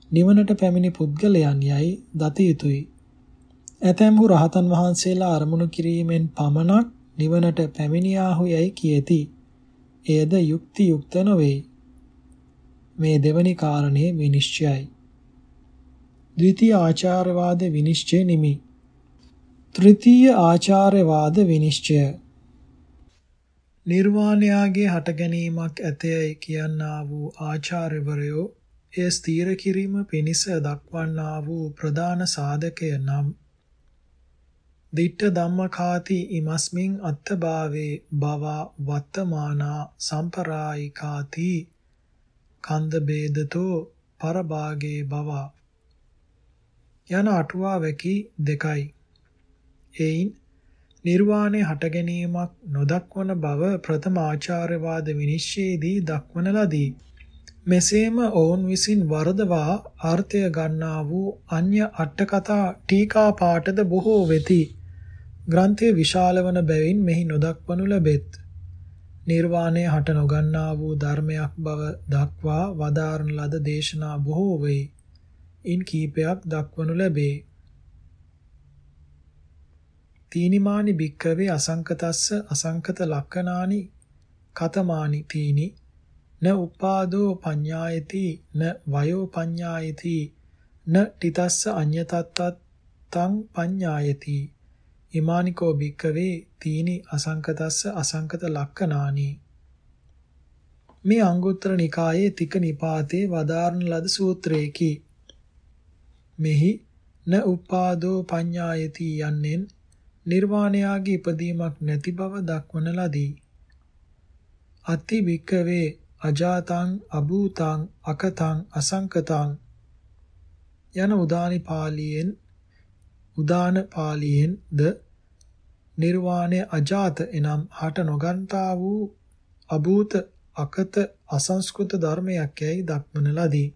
A: නිවනට පැමිණි පුද්ගලයන් යයි දත යුතුය. ඇතැම්හු රහතන් වහන්සේලා අරමුණු කිරීමෙන් පමණක් නිවනට පැමිණියාහු යයි කියති. එයද යුක්ති යුක්ත නොවේ. මේ දෙවනි කාරණේ විනිශ්චයයි. ද්විතීය ආචාරවාද විනිශ්චය නිමි. තෘතීය ආචාරවාද විනිශ්චය නිර්වාණයාගේ හට ගැනීමක් ඇතයයි කියන්නා වූ ආචාර්යවරයෝ එය ස්ථීර කිරීම පිණිස දක්වන්නා වූ ප්‍රධාන සාධකය නම් දිට්ඨ ධම්මකාති ඉමස්මින් අත්තභාවේ බවා වත්තමානා සම්පරායිකාති කන්ද බේදතෝ පරභාගේ බවා යන අටුවා වැකි දෙකයි එයින් නිර්වාණය හට ගැනීමක් නොදක්වන බව ප්‍රථම ආචාර්යවාද විනිශ්චයේදී දක්වන ලදී. මෙසේම ඔවුන් විසින් වරදවා අර්ථය ගන්නා වූ අන්‍ය අටකතා ටීකා පාඨද බොහෝ වෙති. ග්‍රන්ථය විශාල වන බැවින් මෙහි නොදක්වනු ලැබෙත්. නිර්වාණය හට නොගන්නා වූ ධර්මයක් බව දක්වා වදාරන ලද දේශනා බොහෝ වෙයි. ඉන් කීපයක් දක්වනු ලැබේ. තීනිමානි භික්කවේ අසංකතස්ස අසංකත ලක්කනානි කතමානි තීනි න උපාදෝ පඤ්ඤායති න වයෝ පඤ්ඤායති න ටිතස්ස අඤ්ඤතත්තං පඤ්ඤායති ඉමානිකෝ භික්කවේ තීනි අසංකතස්ස අසංකත ලක්කනානි මේ අංගුත්තර නිකායේ තික නිපාතේ වදාරන ලද සූත්‍රයේකි මෙහි න උපාදෝ පඤ්ඤායති යන්නෙන් නිර්වාණයාගේ ඉපදීමක් නැති බව දක්වන ලදී. අති වික්කවේ අජාතං අභූතං අකතං අසංකතං යන උදානි පාළියෙන් උදාන පාළියෙන් ද නිර්වාණය අජාත එනම් හට නොගන්තා වූ අභූත අකත අසංස්කෘත ධර්මයක් යයි දක්වන ලදී.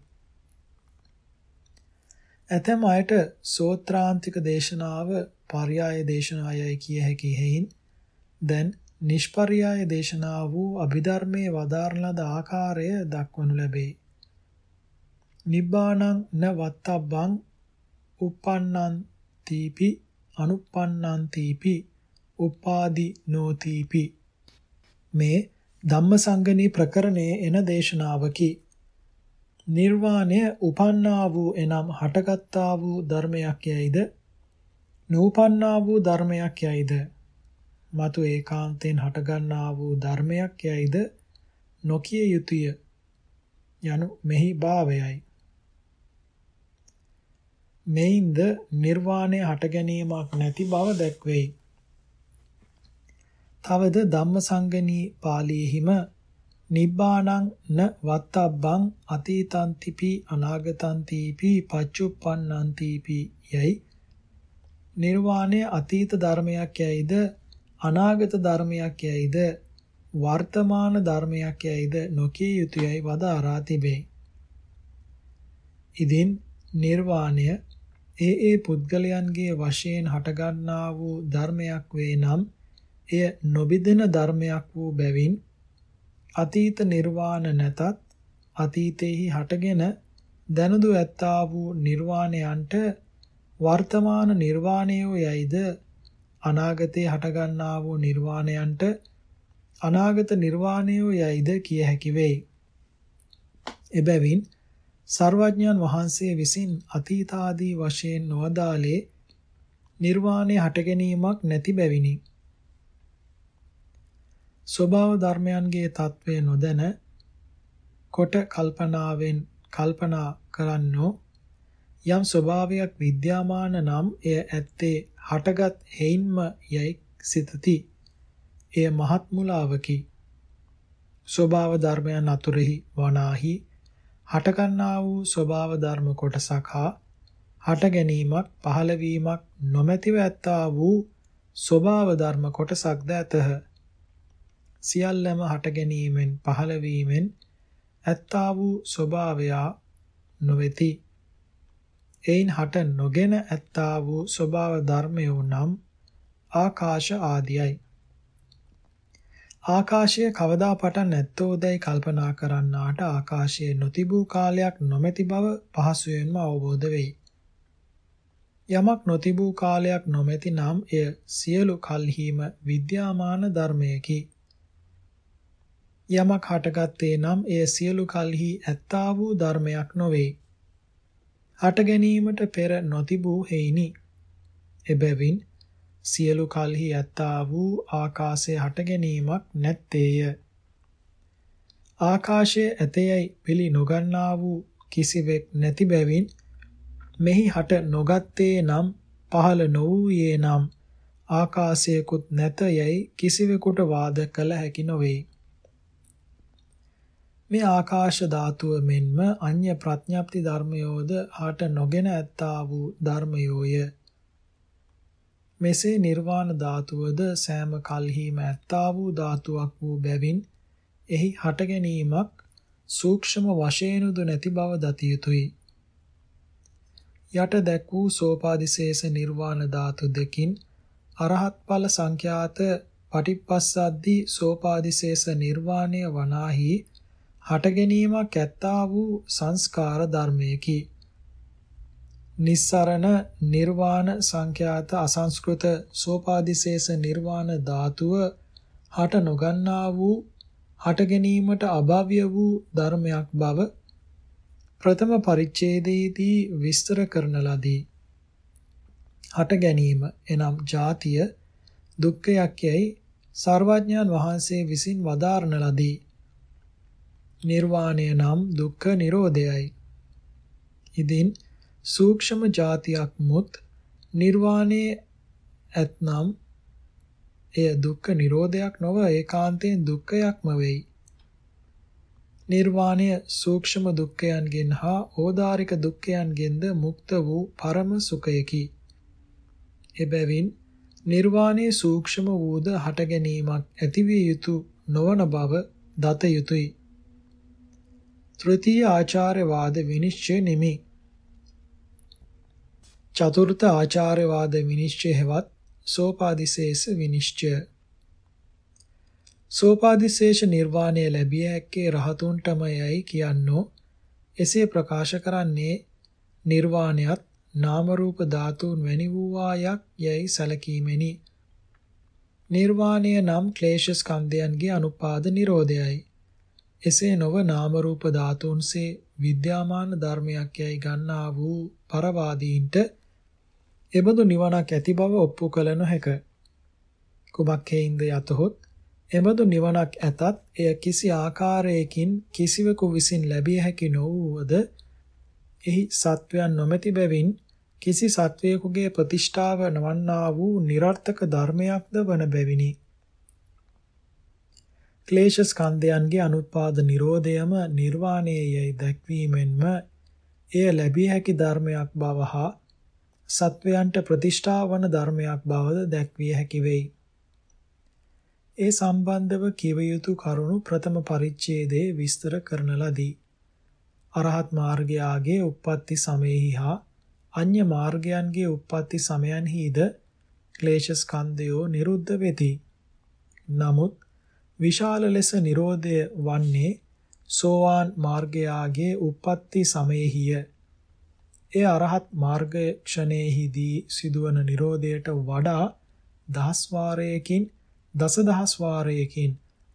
A: ඇතැම් අයට සෝත්‍රාන්තික දේශනාව පර්යාය දේශනායයි කිය හැකි හේයින් දැන් නිෂ්පර්යාය දේශනාව වූ අභිධර්මයේ වදාරන ලද ආකාරය දක්වනු ලැබේ. නිබ්බානං න වත්තබ්බං uppannන් තීපි අනුප්පන්නන් තීපි උපාදි නොතීපි මේ ධම්මසංගණී ප්‍රකරණයේ එන දේශනාවකි. නිර්වාණය උපන්නා වූ එනම් හටගත්තා වූ ධර්මයක් යයිද? නූපන්නා වූ ධර්මයක් යයිද? මතු ඒකාන්තයෙන් හටගන්නා වූ ධර්මයක් යයිද? නොකිය යුතුය. යනු මෙහි භාවයයි. මෙයින්ද නිර්වාණය හට ගැනීමක් නැති බව දැක්වෙයි. තවද ධම්මසංගණී පාළියේහිම නිබ්බානං න වත්තබ්බං අතීතං තිපි අනාගතං තිපි පච්චුප්පන්නං තිපි යයි නිර්වාණය අතීත ධර්මයක් යයිද අනාගත ධර්මයක් යයිද වර්තමාන ධර්මයක් යයිද නොකිය යුතුයයි වදාරා තිබේ. ඉදින් නිර්වාණය ඒ ඒ පුද්ගලයන්ගේ වශයෙන් හටගන්නා වූ ධර්මයක් වේ නම් එය නොබිදෙන ධර්මයක් වූ බැවින් අතීත නිර්වාණ නැතත් අතීතේහි හටගෙන දැනුදු ඇත්තා වූ නිර්වාණයන්ට වර්තමාන නිර්වාණයෝ යයිද අනාගතේ හටගන්නා වූ නිර්වාණයන්ට අනාගත නිර්වාණයෝ යයිද කිය හැකි වෙයි. එබැවින් සර්වඥයන් වහන්සේ විසින් අතීතාදී වශයෙන් නොවදාලේ නිර්වාණය හට ගැනීමක් නැති බැවිනි. ස්වභාව ධර්මයන්ගේ తත්වය නොදැන කොට කල්පනාවෙන් කල්පනා කරන්නෝ යම් ස්වභාවයක් විද්‍යාමාන නම් එය ඇත්තේ හටගත් හේයින්ම යයි සිතති. එය මහත් මුලාවකි. ස්වභාව ධර්මයන් අතුරෙහි වනාහි හටගන්නා වූ ස්වභාව ධර්ම කොටසක් හා හට ගැනීමක් පහළවීමක් නොමැතිව ඇත්තා වූ ස්වභාව ධර්ම කොටසක්ද ඇතහ. සියල්ලම හට ගැනීමෙන් පහළවීමෙන් ඇත්තා වූ ස්වභාවයා නොවේති. එයින් හට නොගෙන ඇත්තා වූ ස්වභාව ධර්මයෝ නම් ආකාශ ආදියයි. ආකාශය කවදා පටන් නැත්තෝදයි කල්පනා කරන්නාට ආකාශයේ නොතිබූ කාලයක් නොමැති බව පහසුවෙන්ම අවබෝධ වෙයි. යමක් නොතිබූ කාලයක් නොමැති නම් එය සියලු කල්හිම විද්‍යාමාන ධර්මයකි. යමක් හටගත්තේ නම් එය සියලු කල්හි ඇත්තා වූ ධර්මයක් නොවේ. හට ගැනීමට පෙර නොතිබූ හේිනි. එබැවින් සියලු කල්හි ඇත්තා වූ ආකාශය හට ගැනීමක් නැත්තේය. ආකාශය ඇතයයි පිළි නොගන්නා වූ කිසිවෙක් නැති බැවින් මෙහි හට නොගත්තේ නම් පහළ නොවූයේ නම් ආකාශයකුත් නැත යයි කිසිවෙකුට වාද කළ හැකි නොවේ. මේ ආකාශ ධාතුව මෙන්ම අන්‍ය ප්‍රඥාප්ති ධර්මයෝද හට නොගෙන ඇත්තා වූ ධර්මයෝය. මෙසේ නිර්වාණ ධාතුවද සෑම කල්හිම ඇත්තා වූ ධාතුවක් වූ බැවින් එහි හට ගැනීමක් සූක්ෂම වශයෙන්ුද නැති බව දතිය යුතුය. යට දැක් වූ සෝපාදිශේෂ නිර්වාණ ධාතු දෙකින් අරහත් ඵල සංඛ්‍යාත පටිපස්සද්දී සෝපාදිශේෂ නිර්වාණය වනාහි හට ගැනීමක් ඇත්තා වූ සංස්කාර ධර්මයකි. නිස්සරණ නිර්වාණ සංඛ්‍යාත අසංස්කෘත සෝපාදිශේෂ නිර්වාණ ධාතුව හට නොගන්නා වූ හට ගැනීමට අභාව්‍ය වූ ධර්මයක් බව ප්‍රථම පරිච්ඡේදයේදී විස්තර කරන ලදී. හට ගැනීම එනම් ජාතිය දුක්ඛයක් යයි සර්වඥාන් වහන්සේ විසින් වදාරන ලදී. නිර්වාණය නම් දුක්ඛ නිරෝධයයි. ඉදින් සූක්ෂම જાතියක් මුත් නිර්වාණයේ ඇතනම් එය දුක්ඛ නිරෝධයක් නොව ඒකාන්තයෙන් දුක්ඛයක්ම වෙයි. නිර්වාණය සූක්ෂම දුක්ඛයන්ගෙන් හා ඕදාරික දුක්ඛයන්ගෙන්ද මුක්ත වූ පරම සුඛයකි. එබැවින් නිර්වාණයේ සූක්ෂම වූද හට ගැනීමක් ඇතිවිය යුතු නොවන බව දත යුතුය. තෘතීය ආචාර්යවාද විනිශ්චය නිමි. චතුර්ථ ආචාර්යවාද විනිශ්චය හෙවත් සෝපාදිශේෂ විනිශ්චය. සෝපාදිශේෂ නිර්වාණය ලැබිය හැක්කේ රහතුන්ටමයයි කියන්නෝ. එසේ ප්‍රකාශ කරන්නේ නිර්වාණයත් නාම රූප ධාතුන් වැනි වූවායක් යයි සැලකීමෙනි. නිර්වාණය නම් ක්ලේශ ස්කන්ධයන්ගේ අනුපාද නිරෝධයයි. එසේ නොව නාම රූප ධාතුන්සේ විද්‍යාමාන ධර්මයක් යයි ගන්නා වූ පරවාදීන්ට එබඳු නිවනක් ඇති බව ඔප්පු කළ නොහැක. කුමක් හේින්ද යතහොත් එබඳු නිවනක් ඇතත් එය කිසි ආකාරයකින් කිසිවෙකු විසින් ලැබිය හැකි නොවුවද එහි සත්වයන් නොමැති බැවින් කිසි සත්වයෙකුගේ ප්‍රතිෂ්ඨාව නවන්නා වූ નિરර්ථක ධර්මයක්ද වන බැවිනි. ක්ලේශ ස්කන්ධයන්ගේ අනුත්පාද නිරෝධයම නිර්වාණයයි දැක්වීමෙන්ම එය ලැබිය හැකි ධර්මයක් බව හා සත්වයන්ට ප්‍රතිෂ්ඨා වන ධර්මයක් බවද දැක්විය හැකි වෙයි. ඒ සම්බන්ධව කිව යුතු කරුණු ප්‍රථම පරිච්ඡේදයේ විස්තර කරන ලදී. අරහත් මාර්ගයාගේ උප්පත්ති සමයෙහි හා අන්‍ය මාර්ගයන්ගේ උප්පත්ති සමයන්හිද ක්ලේශ ස්කන්ධයෝ නිරුද්ධ වෙති. නමුත් විශාල ලෙස Nirodha වන්නේ සෝවාන් මාර්ගයාගේ උප්පත්ති සමයෙහිය. ඒ අරහත් මාර්ගය ක්ෂණේහිදී සිදුවන Nirodhaයට වඩා දහස් වාරයකින් දසදහස් වාරයකින්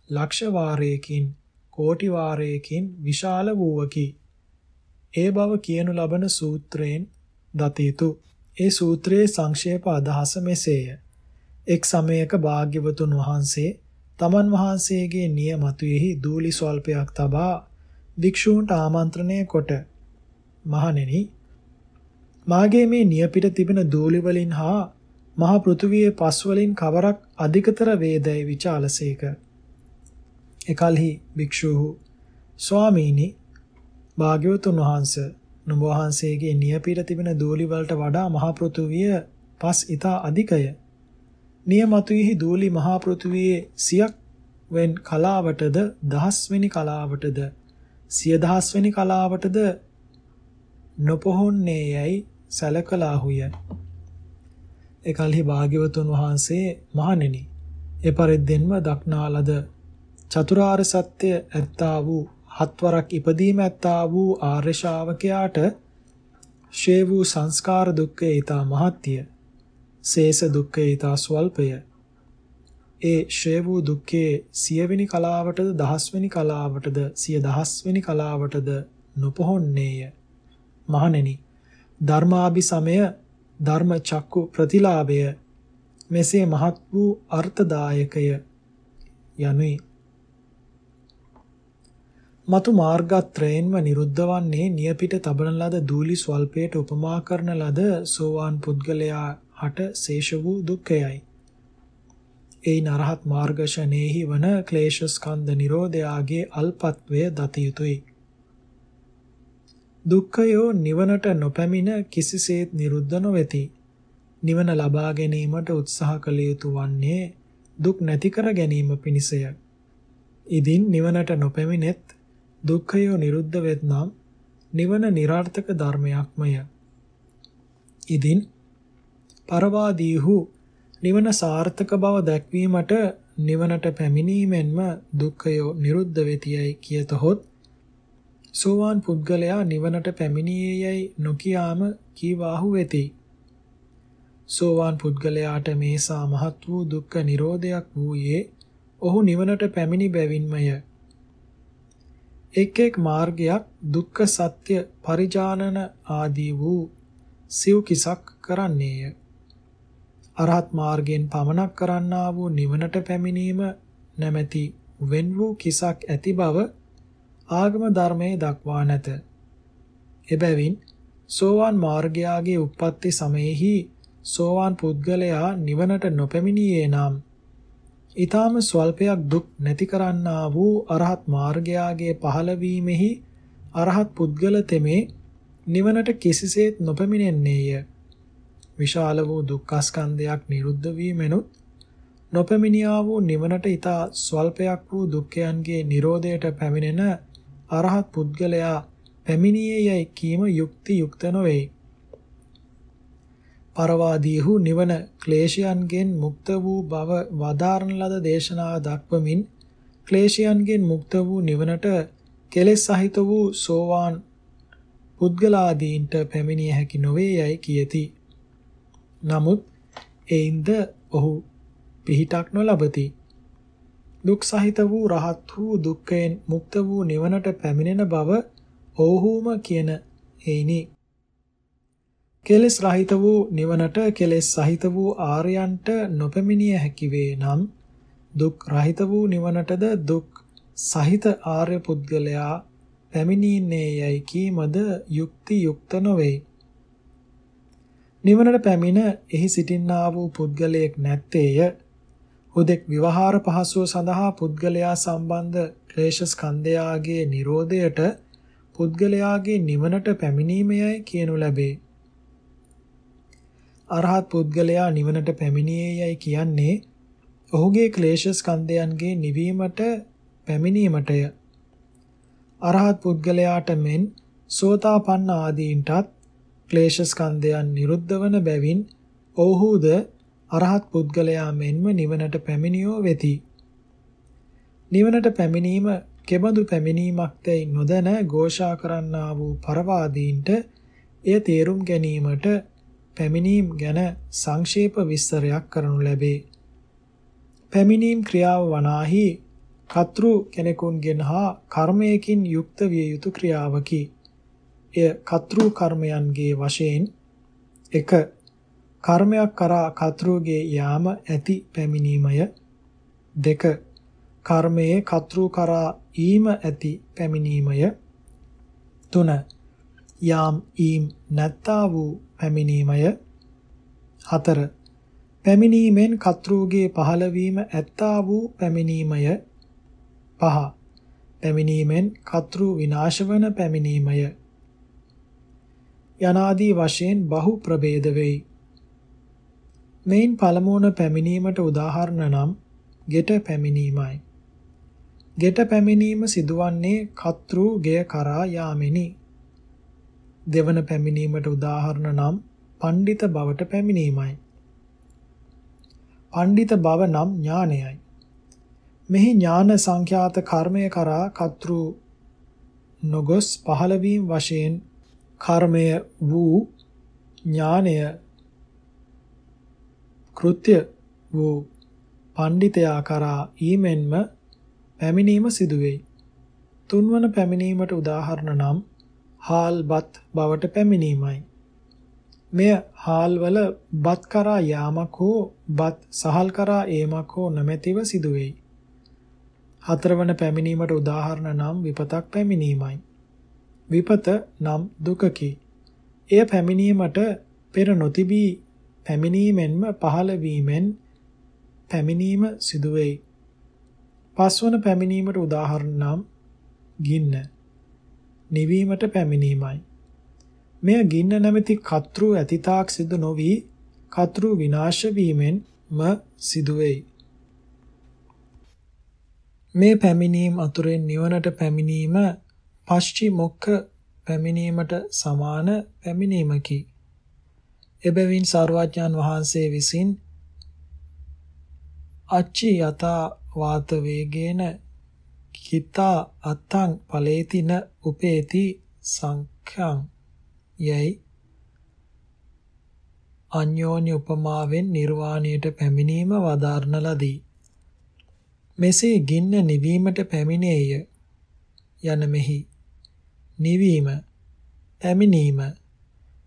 A: ලක්ෂ වාරයකින් කෝටි වාරයකින් විශාල වූවකි. ඒ බව කියනු ලබන සූත්‍රයෙන් දතිතු. ඒ සූත්‍රයේ සංක්ෂේප අදහස මෙසේය. එක් සමයක භාග්‍යවතුන් වහන්සේ තමන් වහන්සේගේ නියමතුයෙහි දූලි ස්වල්පයක් තබා භික්ෂූන්ට ආමන්ත්‍රණය කොට මහණෙනි මාගේ මේ නියපිට තිබෙන දූලි වලින් හා මහ පෘථුවියේ පස් වලින් කවරක් අධිකතර වේදයි විචාලසේක. එකල්හි භික්ෂූහු ස්වාමීනි භාග්‍යවතුන් වහන්ස නුඹ වහන්සේගේ නියපිට තිබෙන දූලි වලට වඩා මහ පෘථුවිය පස් ඊතා අධිකය. නියමතුෙහි දූලි මහ පෘථුවියේ සියක් වෙන් කලාවටද දහස්වෙනි කලාවටද සිය දහස්වෙනි කලාවටද නොපොහොන්නේ යයි සැලකලාහුය. එකල්හි භාග්‍යවතුන් වහන්සේ මහණෙනි එපරිද්දෙන්ම දක්නාලද චතුරාර්ය සත්‍ය ඇත්තා වූ හත්වරක් ඉපදීම ඇත්තා වූ ආර්ය ශාවකයාට ෂේ වූ සංස්කාර දුක්ඛය ඊතා මහත්ය. සේස දුක්ඛය ඊතා ස්වල්පය. ඒ ෂේ වූ දුක්ඛයේ සියවෙනි කලාවටද දහස්වෙනි කලාවටද සිය දහස්වෙනි කලාවටද නොපොහොන්නේය. මහණෙනි ධර්මාභි සමය ධර්ම චක්කු ප්‍රතිලාභය මෙසේ මහත් වූ අර්ථදායකය යනුයි මතු මාර්ගත්‍රයෙන්ම නිරුද්ධ වන්නේ නියපිට තබන ලද දූලි ස්වල්පයට උපමා කරන ලද සෝවාන් පුද්ගලයා හට ශේෂ වූ දුක්ඛයයි. ඒ නරහත් මාර්ගශනේහි වන ක්ලේශ ස්කන්ධ නිරෝධයාගේ අල්පත්වය දත යුතුය. දුක්ඛයෝ නිවනට නොපැමිණ කිසිසේත් නිරුද්ධ නොවේති. නිවන ලබා ගැනීමට උත්සාහ කළ යුතු වන්නේ දුක් නැති කර ගැනීම පිණිසය. ඉදින් නිවනට නොපැමිණෙත් දුක්ඛය නිරුද්ධ වෙත්නම් නිවන નિરර්ථක ධර්මයක්මය. ඉදින් පරවාදීහු නිවන සාර්ථක බව දැක්වීමට නිවනට පැමිණීමෙන්ම දුක්ඛය නිරුද්ධ වෙතියයි කියතහොත් සෝවාන් පුද්ගලයා නිවනට පැමිණියේයයි නොකියාම කීවාහු වෙති. සෝවාන් පුද්ගලයාට මේසා මහත් වූ දුක්ඛ නිරෝධයක් වූයේ ඔහු නිවනට පැමිණි බැවින්මය. එක් එක් මාර්ගයක් දුක්ඛ සත්‍ය පරිජානන ආදී වූ සිව් කිසක් කරන්නේය. අරහත් මාර්ගයෙන් පමනක් කරන්නා වූ නිවනට පැමිණීම නැමැති වෙන් වූ කිසක් ඇති බව ආගම ධර්මයේ දක්වා නැත. එබැවින් සෝවාන් මාර්ගයාගේ උප්පත්ති සමයෙහි සෝවාන් පුද්ගලයා නිවනට නොපැමිණියේ නම් ඊටාම ස්වල්පයක් දුක් නැති කරන්නා වූ අරහත් මාර්ගයාගේ පහළවීමෙහි අරහත් පුද්ගල තෙමේ නිවනට කිසිසේත් නොපැමිණෙන්නේය. විශාල වූ දුක්ඛස්කන්ධයක් නිරුද්ධ වීමෙනුත් නොපැමිණියා වූ නිවනට ඊතා ස්වල්පයක් වූ දුක්ඛයන්ගේ Nirodhaයට පැමිණෙන අරහත් පුද්ගලයා පැමිණියේ යයි කීම යුක්ති යුක්ත නොවේ. පරවාදීහු නිවන ක්ලේශයන්ගෙන් මුක්ත වූ බව වදාරන ලද දේශනාව දක්වමින් ක්ලේශයන්ගෙන් මුක්ත වූ නිවනට කෙලෙස් සහිත වූ සෝවාන් පුද්ගලාදීන්ට පැමිණිය හැකි නොවේ යයි කියති. නමුත් එයින්ද ඔහු පිහිටක් නොලබති. දුක් සහිත වූ රහත් වූ දුක්ඛයෙන් මුක්ත වූ නිවනට පැමිණෙන බව ඔව්හුම කියන හේිනි. කෙලෙස් රහිත වූ නිවනට කෙලෙස් සහිත වූ ආර්යයන්ට නොපැමිණිය හැකි වේ නම් දුක් රහිත වූ නිවනටද දුක් සහිත ආර්ය පුද්ගලයා පැමිණීන්නේ යයි කීමද යුක්ති යුක්ත නොවේ. නිවනට පැමිණ එහි සිටින්නා වූ පුද්ගලයෙක් නැත්තේය. හුදෙක් විවහාර පහසුව සඳහා පුද්ගලයා සම්බන්ධ ක්ලේශ ස්කන්ධයාගේ Nirodhaයට පුද්ගලයාගේ නිවනට පැමිණීමයයි කියනු ලැබේ. අරහත් පුද්ගලයා නිවනට පැමිණියේයයි කියන්නේ ඔහුගේ ක්ලේශ ස්කන්ධයන්ගේ නිවීමට පැමිණීමටය. අරහත් පුද්ගලයාට මෙන් සෝතාපන්න ආදීන්ටත් ක්ලේශ ස්කන්ධයන් නිරුද්ධ වන බැවින් ඔව්හුද අරහත් පුද්ගලයා මෙන්ම නිවනට පැමිණියෝ වෙති. නිවනට පැමිණීම කෙබඳු පැමිණීමක්දයි නොදැන ഘോഷා කරන්නා වූ පරවාදීන්ට එය තේරුම් ගැනීමට පැමිණීම් ගැන සංක්ෂේප විස්තරයක් කරනු ලැබේ. පැමිණීම් ක්‍රියාව වනාහි කතෘ කෙනෙකුන්ගෙන් හා කර්මයකින් යුක්ත විය යුතු ක්‍රියාවකි. එය කතෘ කර්මයන්ගේ වශයෙන් 1 කර්මයක් කරා කතෘගේ යාම ඇති පැමිණීමය. 2 කර්මයේ කතෘ කරා ඊම ඇති පැමිණීමය. 3 යාම් ඊම් නැත්තා වූ පැමිණීමය. 4 පැමිණීමෙන් කතෘගේ පහළවීම ඇත්තා වූ පැමිණීමය. 5 පැමිණීමෙන් කතෘ විනාශ වන පැමිණීමය. යනාදී වශයෙන් බහු ප්‍රභේද වෙයි. මෙයින් පළමුවන පැමිණීමට උදාහරණ නම් ගෙට පැමිණීමයි. ගෙට පැමිණීම සිදුවන්නේ කතෘ ගෙය කරා යාමෙනි. දෙවන පැමිණීමට උදාහරණ නම් පණ්ඩිත බවට පැමිණීමයි. පණ්ඩිත බව නම් ඥානයයි. මෙහි ඥාන සංඛ්‍යාත කර්මය කරා කතෘ නොගොස් පහළවීම වශයෙන් කර්මය වූ ඥානය කෘත්‍ය වූ පණ්ඩිතයා කරා ඊමෙන්ම පැමිණීම සිදුවේයි. තුන්වන පැමිණීමට උදාහරණ නම් හාල්බත් බවට පැමිණීමයි. මෙය හාල්වල බත් කරා යාමක් හෝ බත් සහල් කරා ඒමක් හෝ නැමැතිව සිදුවේයි. හතරවන පැමිණීමට උදාහරණ නම් විපතක් පැමිණීමයි. විපත නම් දුකකි. එය පැමිණීමට පෙර නොතිබී පැමිණීමෙන්ම පහළ වීමෙන් පැමිණීම සිදු වෙයි. පස්වන පැමිණීමට උදාහරණ නම් ගින්න. නිවීමට පැමිණීමයි. මෙය ගින්න නැමැති කතෘ ඇතිතාක් සිදු නොවි කතුරු විනාශ වීමෙන්ම සිදුවේයි. මේ පැමිණීම අතුරෙන් නිවනට පැමිණීම පශ්චිමොක්ඛ පැමිණීමට සමාන පැමිණීමකි. එබැවින් සර්වඥාන් වහන්සේ විසින් අච්චි යතා වාත වේගේන කිතා අත්තං ඵලේතින උපේති සංඛ්‍යං යයි අන්‍යෝන්‍ය උපමාවෙන් නිර්වාණයට පැමිණීම වදාරන ලදී. මෙසේ ගින්න නිවීමට පැමිණේය යන මෙහි නිවීම පැමිණීම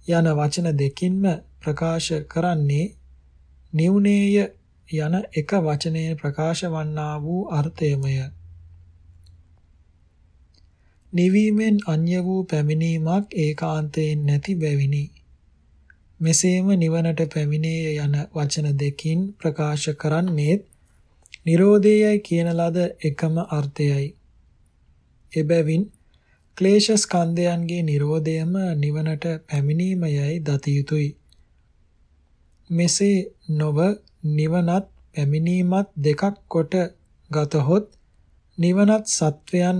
A: යන වචන දෙකින්ම ප්‍රකාශ කරන්නේ නිවුනේය යන එක වචනයෙන් ප්‍රකාශ වන්නා වූ අර්ථයමය. නිවීමෙන් අන්‍ය වූ පැමිණීමක් ඒකාන්තයෙන් නැති බැවිනි. මෙසේම නිවනට පැමිණේ යන වචන දෙකින් ප්‍රකාශ කරන්නේ නිරෝධයයි කියන ලද එකම අර්ථයයි. එබැවින් ක්ලේශ ස්කන්ධයන්ගේ නිරෝධයම නිවනට පැමිණීමයයි දත යුතුය. මෙසේ නොව නිවනත් පැමිණීමත් දෙකක් කොට ගතහොත් නිවනත් සත්වයන්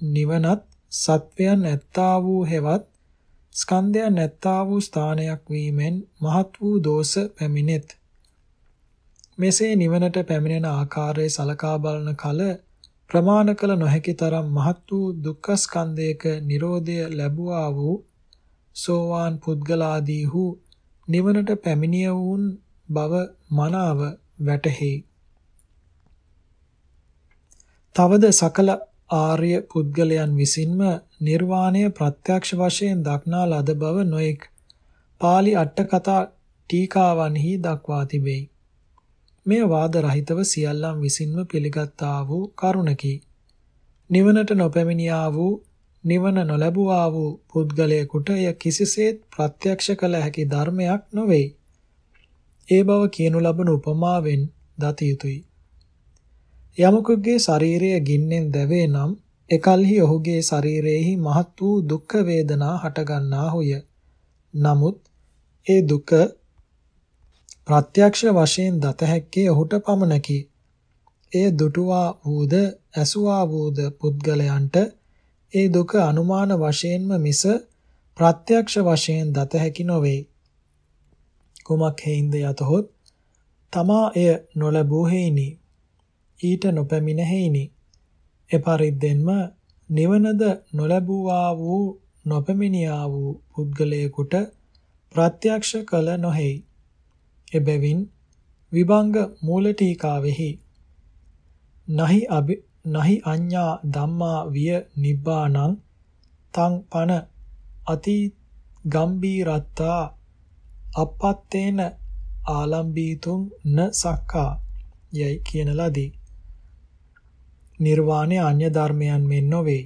A: නිවනත් සත්වයන් ඇත්තා වූ හෙවත් ස්කන්ධයන් නැත්තා වූ ස්ථානයක් වීමෙන් මහත් වූ දෝෂ පැමිණෙත්. මෙසේ නිවනට පැමිණෙන ආකාරය සලකා බලන කල ප්‍රමාණ කළ නොහැකි තරම් මහත් වූ දුක්ඛ ස්කන්ධයක Nirodha ලැබුවා වූ සෝවාන් පුද්ගලාදීහු නිවනට පැමිණිය වූන් බව මනාව වැටහෙයි. තවද සකල ආර්ය පුද්ගලයන් විසින්ම නිර්වාණය ප්‍රත්‍යක්ෂ වශයෙන් දක්නා ලද බව නොඑක් pāli අට කතා ටීකාවන්හි දක්වා තිබේ. මේ වාද රහිතව සියල්ලන් විසින්ම පිළිගත්තා වූ කරුණකි. නිවනට නොපැමිණියා වූ නිවන නොලැබුවා වූ පුද්ගලයෙකුට එය කිසිසේත් ප්‍රත්‍යක්ෂ කළ හැකි ධර්මයක් නොවේ. ඒ බව කියනු ලබන උපමාවෙන් දත යුතුය. යමකුගේ ශරීරය ගින්නෙන් දැවේ නම් එකල්හි ඔහුගේ ශරීරයේහි මහත් වූ දුක් වේදනා හටගන්නාහුය. නමුත් ඒ දුක ප්‍රත්‍යක්ෂ වශයෙන් දත හැක්කේ ඔහුට පමණකි. එය දුටුවා වූද ඇසුවා වූද පුද්ගලයන්ට ඒ දුක අනුමාන වශයෙන්ම මිස ප්‍රත්‍යක්ෂ වශයෙන් දත හැකි නොවේ. කුමක් හේින්ද යතහොත් තමා එය නොලැබූ හේිනි. ඊට නොපැමිණ හේිනි. එපරිද්දෙන්ම නිවනද නොලැබුවා වූ නොපැමිණියා වූ පුද්ගලයෙකුට ප්‍රත්‍යක්ෂ කළ නොහේයි. එබැවින් විභංග මූල ටීකාවෙහි නහි අභි නහි අඤ්ඤා ධම්මා විය නිබ්බානං තං පන අති ගම්බීරත්තා අපත්තේන ආලම්බීතුම් න සක්කා යයි කියන ලදී නිර්වාණය අන්‍ය ධර්මයන් මෙන් නොවේ.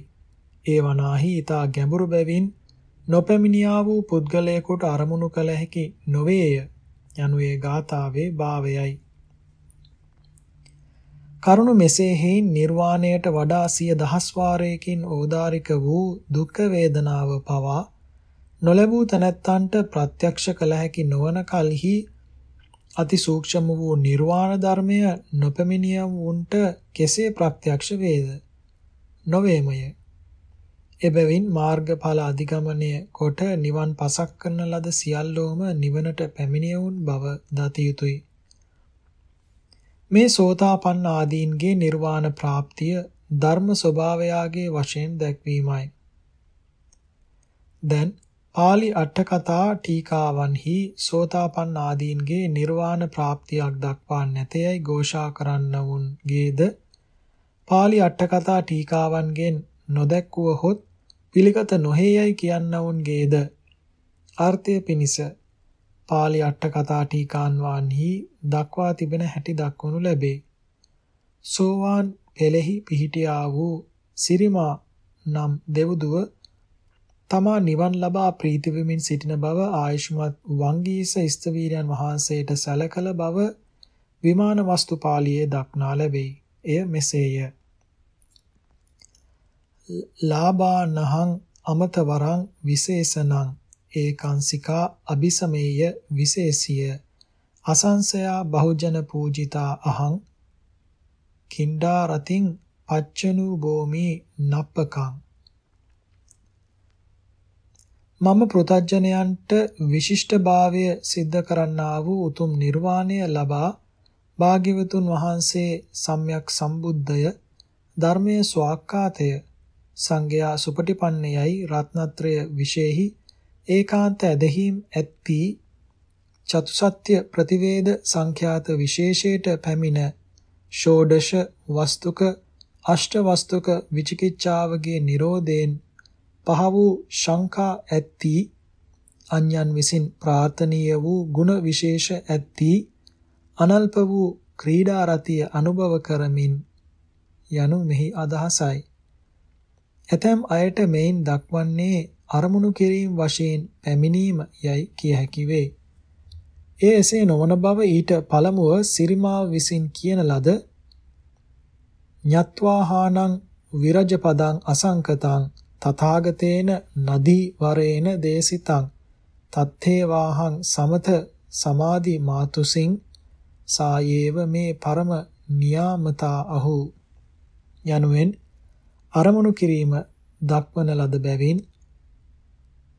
A: ඒ වනාහි ඊතා ගැඹුරු බැවින් නොපැමිණියා වූ පුද්ගලයෙකුට අරමුණු කළ හැකි නොවේය යනුයේ ගාථාවේ භාවයයි. කරුණ මෙසේ හේයින් නිර්වාණයට වඩා සිය දහස් වාරයකින් ඕදාරික වූ දුක් වේදනාව පවා නොලැබූ තැනැත්තන්ට ප්‍රත්‍යක්ෂ කළ හැකි නොවන කලෙහි අති සූක්ෂම වූ නිර්වාණ ධර්මය නොපැමිණිය වුන්ට කෙසේ ප්‍රත්‍යක්ෂ වේද නොවේමය එබැවින් මාර්ගඵල අධිගමනය කොට නිවන් පසක් කරන ලද සියල්ලෝම නිවනට පැමිණිය වුන් බව දත යුතුය. මේ සෝතාපන්න ආදීන්ගේ නිර්වාණ ප්‍රාප්තිය ධර්ම ස්වභාවයාගේ වශයෙන් දැක්වීමයි. දැන් පාලි අට කතා ටීකාවන්හි සෝතාපන්න ආදීන්ගේ නිර්වාණ ප්‍රාප්තියක් දක්වා නැතේයි ഘോഷා කරන්නවුන්ගේද? පාලි අට කතා ටීකාවන්ගෙන් නොදැක්වුවහොත් පිළිගත නොහේයයි කියන්නවුන්ගේද අර්ථය පිනිස පාලි අට කතා ටීකාන්වාන්හි දක්වා තිබෙන හැටි දක්වනු ලැබේ සෝවාන් පෙළෙහි පිහිටියා වූ සිරිමා නම් දෙව්දුව තමා නිවන් ලබා ප්‍රීති වෙමින් සිටින බව ආයුෂ්මත් වංගීස ස්තවීරයන් වහන්සේට සැලකල බව විමාන වස්තු පාළියේ දක්නා ලැබේ. එය මෙසේය. ලාභානහං අමතවරං විශේෂණං ඒකාංශිකා අபிසමේය විශේෂිය අසංසයා බහුජන පූජිතා අහං කිණ්ඩා රතින් පච්චනු භූමි නප්පකං මම පෘතජ්ජනයන්ට විශිෂ්ටභාවය සිද්ධ කරන්නා වූ උතුම් නිර්වාණය ලබා භාග්‍යවතුන් වහන්සේ සම්්‍යක් සම්බුද්ධය ධර්මයේ ස්වාක්කාතය සංඝයා සුපටිපන්නයයි රත්නත්‍රය විශේෂෙහි ඒකාන්ත ඇදහිම් ඇත්ති චතුසත්‍ය ප්‍රතිවේද සංඛ්‍යාත විශේෂයට පැමිණ ෂෝඩශ වස්තුක අෂ්ට වස්තුක විචිකිච්ඡාවගේ Nirodhen පහ වූ ශංකා ඇත්ති අන්‍යයන් විසින් ප්‍රාර්ථනීය වූ ගුණ විශේෂ ඇත්ති අනල්ප වූ ක්‍රීඩා රතිය අනුභව කරමින් යනු මෙහි අදහසයි. ඇතැම් අයට මෙයින් දක්වන්නේ අරමුණු කිරීම වශයෙන් පැමිණීම යයි කිය හැකි වේ. ඒ එසේ නොවන බව ඊට පළමුව සිරිමාව විසින් කියන ලද ඤත්වාහානං විරජ පදං අසංකතං තථාගතේන නදී වරේන දේසිතං තත්තේ වාහං සමත සමාධි මාතුසින් සායේව මේ පරම නියාමතා අහු යනුවෙන් අරමුණු කිරීම දක්වන ලද බැවින්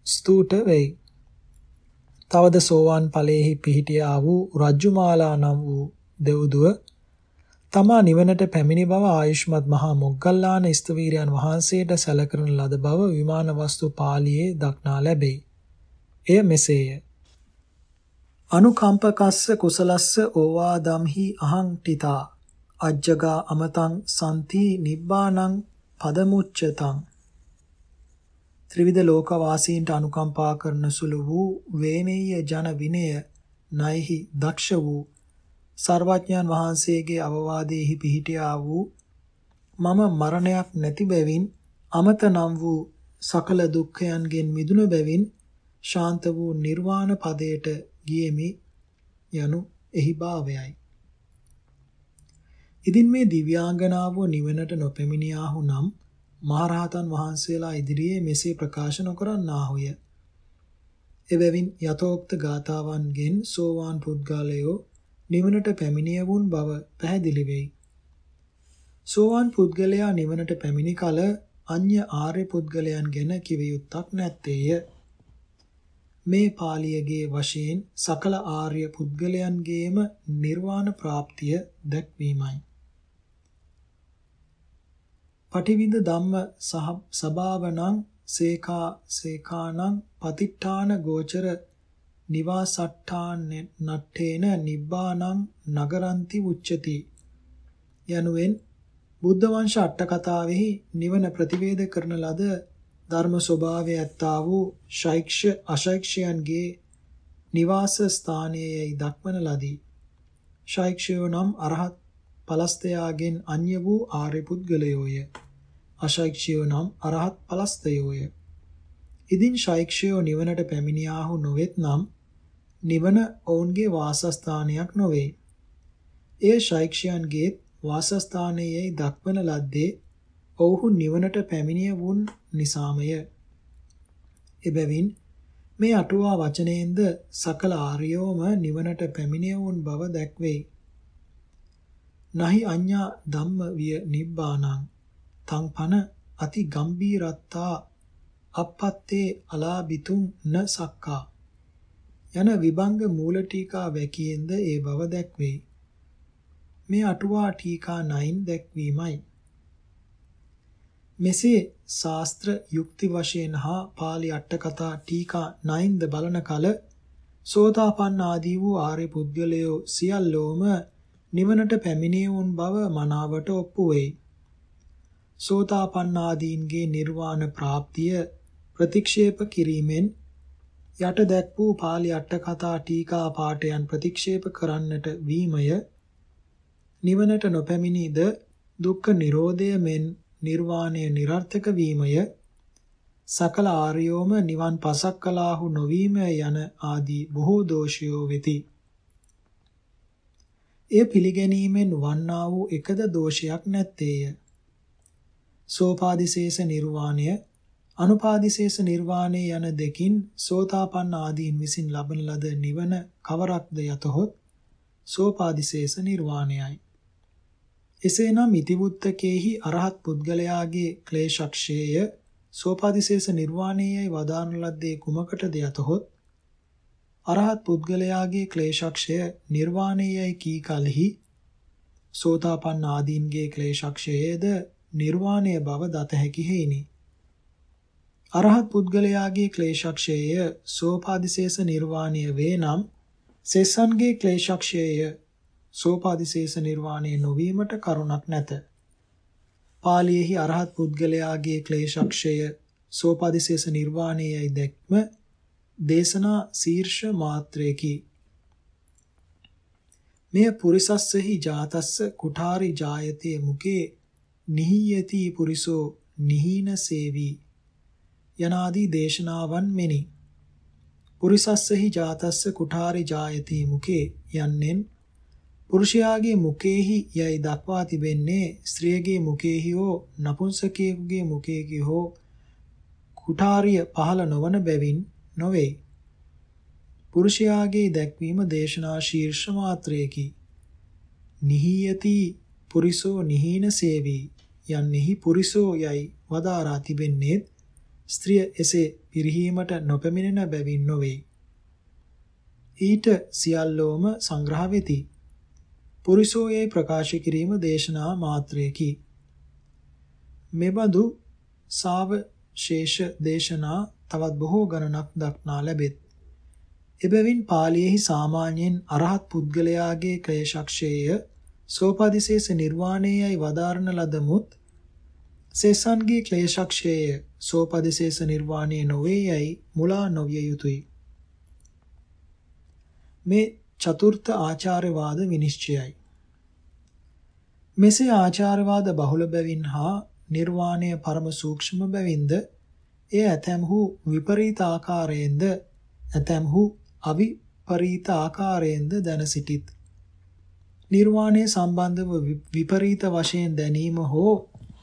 A: ස්තුත වෙයි. තවද සෝවාන් ඵලයේහි පිහිටියා වූ රජ්ජුමාලා නම් වූ දෙව්දුව තමා නිවනට පැමිණි බව ආයුෂ්මත් මහා මොග්ගල්ලාන ස්තවීරයන් වහන්සේට සැලකරන ලද බව විමාන වස්තු පාළියේ දක්නා ලැබේ. එය මෙසේය. අනුකම්පකස්ස කුසලස්ස ඕවාදම්හි අහං තිතා අජ්ජගා අමතං සම්ති නිබ්බානං පදමුච්චතං ත්‍රිවිධ ලෝක වාසීන්ට අනුකම්පා කරන සුළු වූ වේනෙය්‍ය ජන විනය නයිහි දක්ෂ වූ සර්වඥයන් වහන්සේගේ අවවාදයේහි පිහිටියා වූ මම මරණයක් නැති බැවින් අමත නම් වූ සකල දුක්ඛයන්ගෙන් මිදුන බැවින් ශාන්ත වූ නිර්වාණ පදයට ගියෙමි යනු එහි භාවයයි. ඉදින් මේ දිව්‍යාංගනාව නිවනට නොපැමිණියාහු නම් මහරහතන් වහන්සේලා ඉදිරියේ මෙසේ ප්‍රකාශ නොකරන්නාහුය. එබැවින් යතෝක්ත ගාතාවන්ගෙන් සෝවාන් පුද්ගලයෝ නිවනට පැමිණියවුන් බව පැහැදිලි වෙයි. සෝවාන් පුද්ගලයා නිවනට පැමිණි කල අන්‍ය ආර්ය පුද්ගලයන් ගැන කිව යුත්තක් නැත්තේය. මේ පාළියගේ වශයෙන් සකල ආර්ය පුද්ගලයන්ගේම නිර්වාණ ප්‍රාප්තිය දැක්වීමයි. පටිවිද ධම්ම සහ සභාවනං සේකා සේකානං පතිට්ඨාන ගෝචර නිවාසට්ඨාන නට්ඨේන නිබ්බානං නගරන්ති උච්චති යනුවෙන් බුද්ධ වංශ අට කතාවෙහි නිවන ප්‍රතිවේද කරන ලද ධර්ම ස්වභාවය ඇත්තා වූ ශෛක්ෂ අශෛක්ෂයන්ගේ නිවාස ස්ථානයේයි දක්වන ලදී. ශෛක්ෂයෝ නම් අරහත් පලස්තයාගෙන් අන්‍ය වූ ආර්ය පුද්ගලයෝය. අශෛක්ෂයෝ නම් අරහත් පලස්තයෝය. ඉදින් ශෛක්ෂයෝ නිවනට පැමිණියාහු නොවෙත් නම් නිවන ඔවුන්ගේ වාසස්ථානයක් නොවේ. එය ශෛක්ෂයන්ගේ වාසස්ථානයේ දක්වන ලද්දේ ඔවුහු නිවනට පැමිණිය වුන් නිසාමය. එබැවින් මේ අටුවා වචනයෙන්ද සකල ආර්යෝම නිවනට පැමිණිය වුන් බව දැක්වෙයි. නහි අඤ්ඤා ධම්ම විය නිබ්බානං තං පන අති ගම්බීරත්තා අපත්තේ අලාබිතුම් න සක්කා යන විභංග මූල ටීකා වැකියෙන්ද ඒ බව දැක්වේ. මේ අටුවා ටීකා 9 දැක්වීමයි. මෙසේ ශාස්ත්‍ර යුක්ති වශයෙන් හා pāli අට කතා ටීකා 9ද බලන කල සෝතාපන්න ආදී වූ ආර්ය පුද්ගලයෝ සියල්ලෝම නිවනට පැමිණේ වුන් බව මනාවට ඔප්පු වෙයි. සෝතාපන්න ආදීන්ගේ නිර්වාණ ප්‍රාප්තිය ප්‍රතික්ෂේප කිරීමෙන් යට දැක් වූ pāli අට කතා ටීකා පාඨයන් ප්‍රතික්ෂේප කරන්නට වීමය නිවනට නොපැමිණිද දුක්ඛ නිරෝධය මෙන් නිර්වාණය નિરර්ථක වීමය සකල ආර්යෝම නිවන් පසක් කලාහු නොවීම යන ආදී බොහෝ දෝෂයෝ වෙති. එය පිළිගැනීමෙන් වන්නා වූ එකද දෝෂයක් නැත්තේය. සෝපාදිශේෂ නිර්වාණය අනුපාදිශේෂ නිර්වාණය යන දෙකින් සෝතාපන්න ආදීන් විසින් ලබන ලද නිවන කවරක්ද යතහොත් සෝපාදිශේෂ නිර්වාණයයි. එසේනම් ඉතිවුත්තකේහි අරහත් පුද්ගලයාගේ ක්ලේශක්ෂේය සෝපාදිශේෂ නිර්වාණයයි වදාන ලද්දේ කුමකටද යතහොත් අරහත් පුද්ගලයාගේ ක්ලේශක්ෂය නිර්වාණයයි කී කලෙහි සෝතාපන්න ආදීන්ගේ ක්ලේශක්ෂයේද නිර්වාණය බව දත හැකි හේිනි. අරහත් පුද්ගලයාගේ ක්ලේශක්ෂයය සෝපාදිශේෂ නිර්වාණය වේ නම් සෙස්සන්ගේ ක්ලේශක්ෂයය සෝපාදිශේෂ නිර්වාණය නොවීමට කරුණක් නැත. පාලියේහි අරහත් පුද්ගලයාගේ ක්ලේශක්ෂය සෝපාදිශේෂ නිර්වාණයයි දැක්ම දේශනා ශීර්ෂ මාත්‍රයකි. මෙය පුරිසස්සෙහි ජාතස්ස කුඨාරි ජායතේ මුකේ නිහියති පුරිසෝ නිහීන සේවි යනාදී දේශනාවන් මෙනි. පුරිසස්සෙහි ජාතස්ස කුඨාරි ජායති මුකේ යන්නෙන් පුරුෂයාගේ මුකේහි යයි දක්වා තිබෙන්නේ ස්ත්‍රියගේ මුකේහි හෝ නපුංසකයෙකුගේ මුකේහි හෝ කුඨාරිය පහළ නොවන බැවින් නොවේ. පුරුෂයාගේ දැක්වීම දේශනා ශීර්ෂ මාත්‍රයකි. නිහියති පුරිසෝ නිහීන සේවි යන්නෙහි පුරිසෝ යයි වදාරා තිබෙන්නේ ස්ත්‍රිය එසේ පිරිහීමට නොපැමිණෙන බැවින් නොවේ. ඊට සියල්ලෝම සංග්‍රහ වෙති. පුරිසෝයේ ප්‍රකාශ කිරීම දේශනා මාත්‍රයකි. මෙබඳු සාව ශේෂ දේශනා තවත් බොහෝ ගණනක් දක්නා ලැබෙත්. එබැවින් පාළියේහි සාමාන්‍යයෙන් අරහත් පුද්ගලයාගේ ක්ලේශක්ෂේය සෝපාදිශේෂ නිර්වාණයයි වදාරන ලදමුත් සේසන්ගේ ක්ලේශක්ෂේය සෝපදිශේෂ නිර්වාණය නොවේ යයි මුලා නොවිය යුතුය. මේ චතුර්ථ ආචාර්යවාද විනිශ්චයයි. මෙසේ ආචාර්යවාද බහුල බැවින් හා නිර්වාණය පරම සූක්ෂම බැවින්ද එය ඇතැම්හු විපරීත ආකාරයෙන්ද ඇතැම්හු අවිපරීත ආකාරයෙන්ද දැන සිටිත්. නිර්වාණය සම්බන්ධව විපරීත වශයෙන් දැනීම හෝ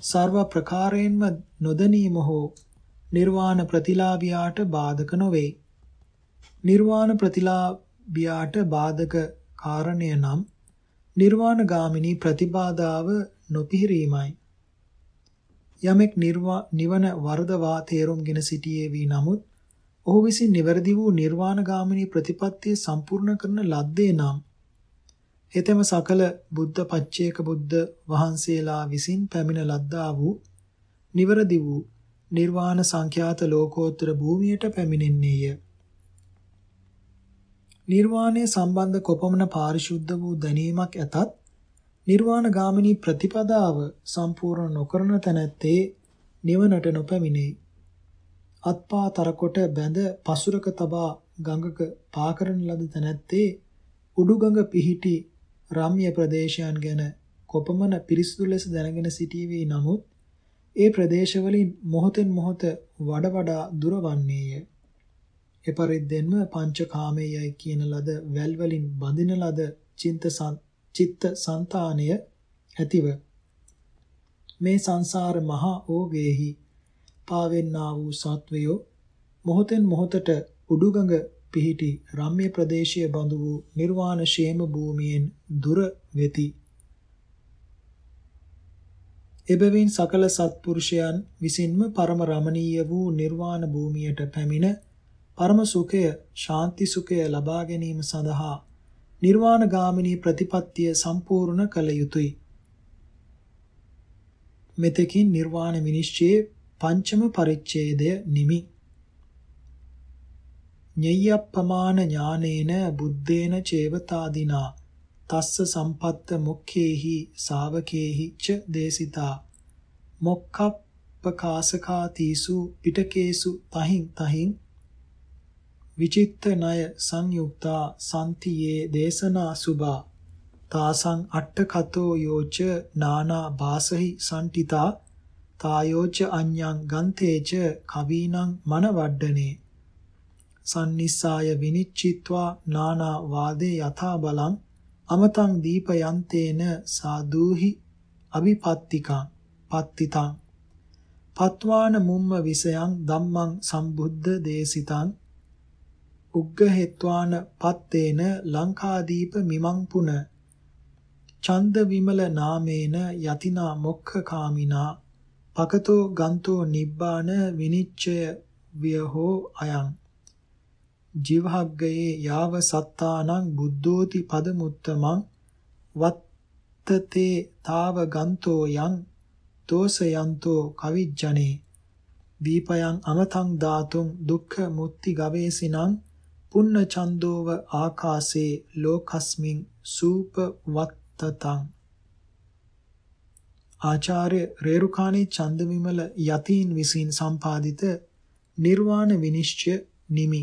A: සර්ව ප්‍රකාරයෙන්ම නොදැනීම හෝ නිර්වාණ ප්‍රතිලාභියාට බාධක නොවේ. නිර්වාණ ප්‍රතිලාභියාට බාධක කාරණය නම් නිර්වාණ ගාමිනී ප්‍රතිබාධාව නොපිහිරීමයි. යමෙක් නිවන වරදවා තේරුම්ගෙන සිටියේ වී නමුත් ඔහු විසින් නිවැරදි වූ නිර්වාණ ගාමිනී ප්‍රතිපත්තිය සම්පූර්ණ කරන ලද්දේ නම් හෙතෙම සකල බුද්ධ පච්චේක බුද්ධ වහන්සේලා විසින් පැමිණ ලද්දා වූ නිවරදි වූ නිර්වාණ සංඛ්‍යාත ලෝකෝත්තර භූමියට පැමිණෙන්නේය. නිර්වාණය සම්බන්ධ කොපමණ පාරිශුද්ධ වූ දැනීමක් ඇතත් නිර්වාණ ගාමිනී ප්‍රතිපදාව සම්පූර්ණ නොකරන තැනැත්තේ නිවනට නොපැමිණේ. අත්පා තරකොට බැඳ පසුරක තබා ගඟක පාකරන ලද තැනැත්තේ උඩුගඟ පිහිටි රම්‍ය ප්‍රදේශයන් ගැන කොපමණ පිරිසිදු ලෙස දැනගෙන සිටීවි නමුත් ඒ ප්‍රදේශවලින් මොහොතෙන් මොහොත වඩ වඩා දුර වන්නේය. එපරිද්දෙන්ම පංචකාමයයි කියන ලද වැල් වලින් බඳින ලද චින්ත චිත්ත సంతානය ඇතිව මේ සංසාර මහා ඕගෙහි පාවෙන්නා වූ සත්වයෝ මොහොතෙන් මොහොතට උඩුගඟ පිහිටි රම්‍ය ප්‍රදේශීය බඳු වූ නිර්වාණ ෂේම භූමියෙන් දුර වෙති. එබැවින් සකල සත්පුරුෂයන් විසින්ම පරම රමණීය වූ නිර්වාණ භූමියට පැමිණ පරම සුඛය ශාන්ති සුඛය ලබා ගැනීම සඳහා නිර්වාණ ගාමිනී ප්‍රතිපත්තිය සම්පූර්ණ කළ යුතුය. මෙතකින් නිර්වාණ විනිශ්චයේ පංචම පරිච්ඡේදය නිමි. ඤය්‍යප්පමාන ඥානේන බුද්දේන චේවතාදිනා තස්ස සම්පත්ත මොක්ඛේහි ශාවකේහි ච දේසිතා මොක්ඛප්පකාසකාතිසු පිටකේසු තහින් තහින් විචිත්ත ණය සංයුක්තා සම්තියේ දේශනා සුභා තාසං අට්ඨකතෝ යෝච නානා භාසහි සම්ටිතා තායෝච අඤ්ඤං ගන්තේච කවීනං මනවඩ්ඩනේ සන්නිස්සාය විනිච්චිත්වා නානා වාදේ යථා බලං අමතං දීපයන්තේන සාදූහි අවිපත්තිකං පත්තිතං පත්වාන මුම්ම විසයන් ධම්මං සම්බුද්ධ දේසිතං උග්ගහෙත්වාන පත්තේන ලංකාදීප මිමං පුන චන්ද විමල නාමේන යතිනා මොක්ඛකාමිනා පකතෝ ගන්තෝ නිබ්බාන විනිච්ඡය වියහෝ අයං ජීවහග්ගයේ යාව සත්තානං බුද්ධෝති පදමුත්තමං වත්තතේ තාව ගන්තෝ යං දෝසයන්තෝ කවිජ්ජනේ දීපයන් අමතං ධාතුං දුක්ඛ මුත්‍ති ගවේසිනං පුන්න චන්දෝව ආකාසේ ලෝකස්මින් සූප වත්තතං ආචාර්ය රේරුකාණී චන්දවිමල යතීන් විසින් සම්පාදිත නිර්වාණ විනිශ්චය නිමි.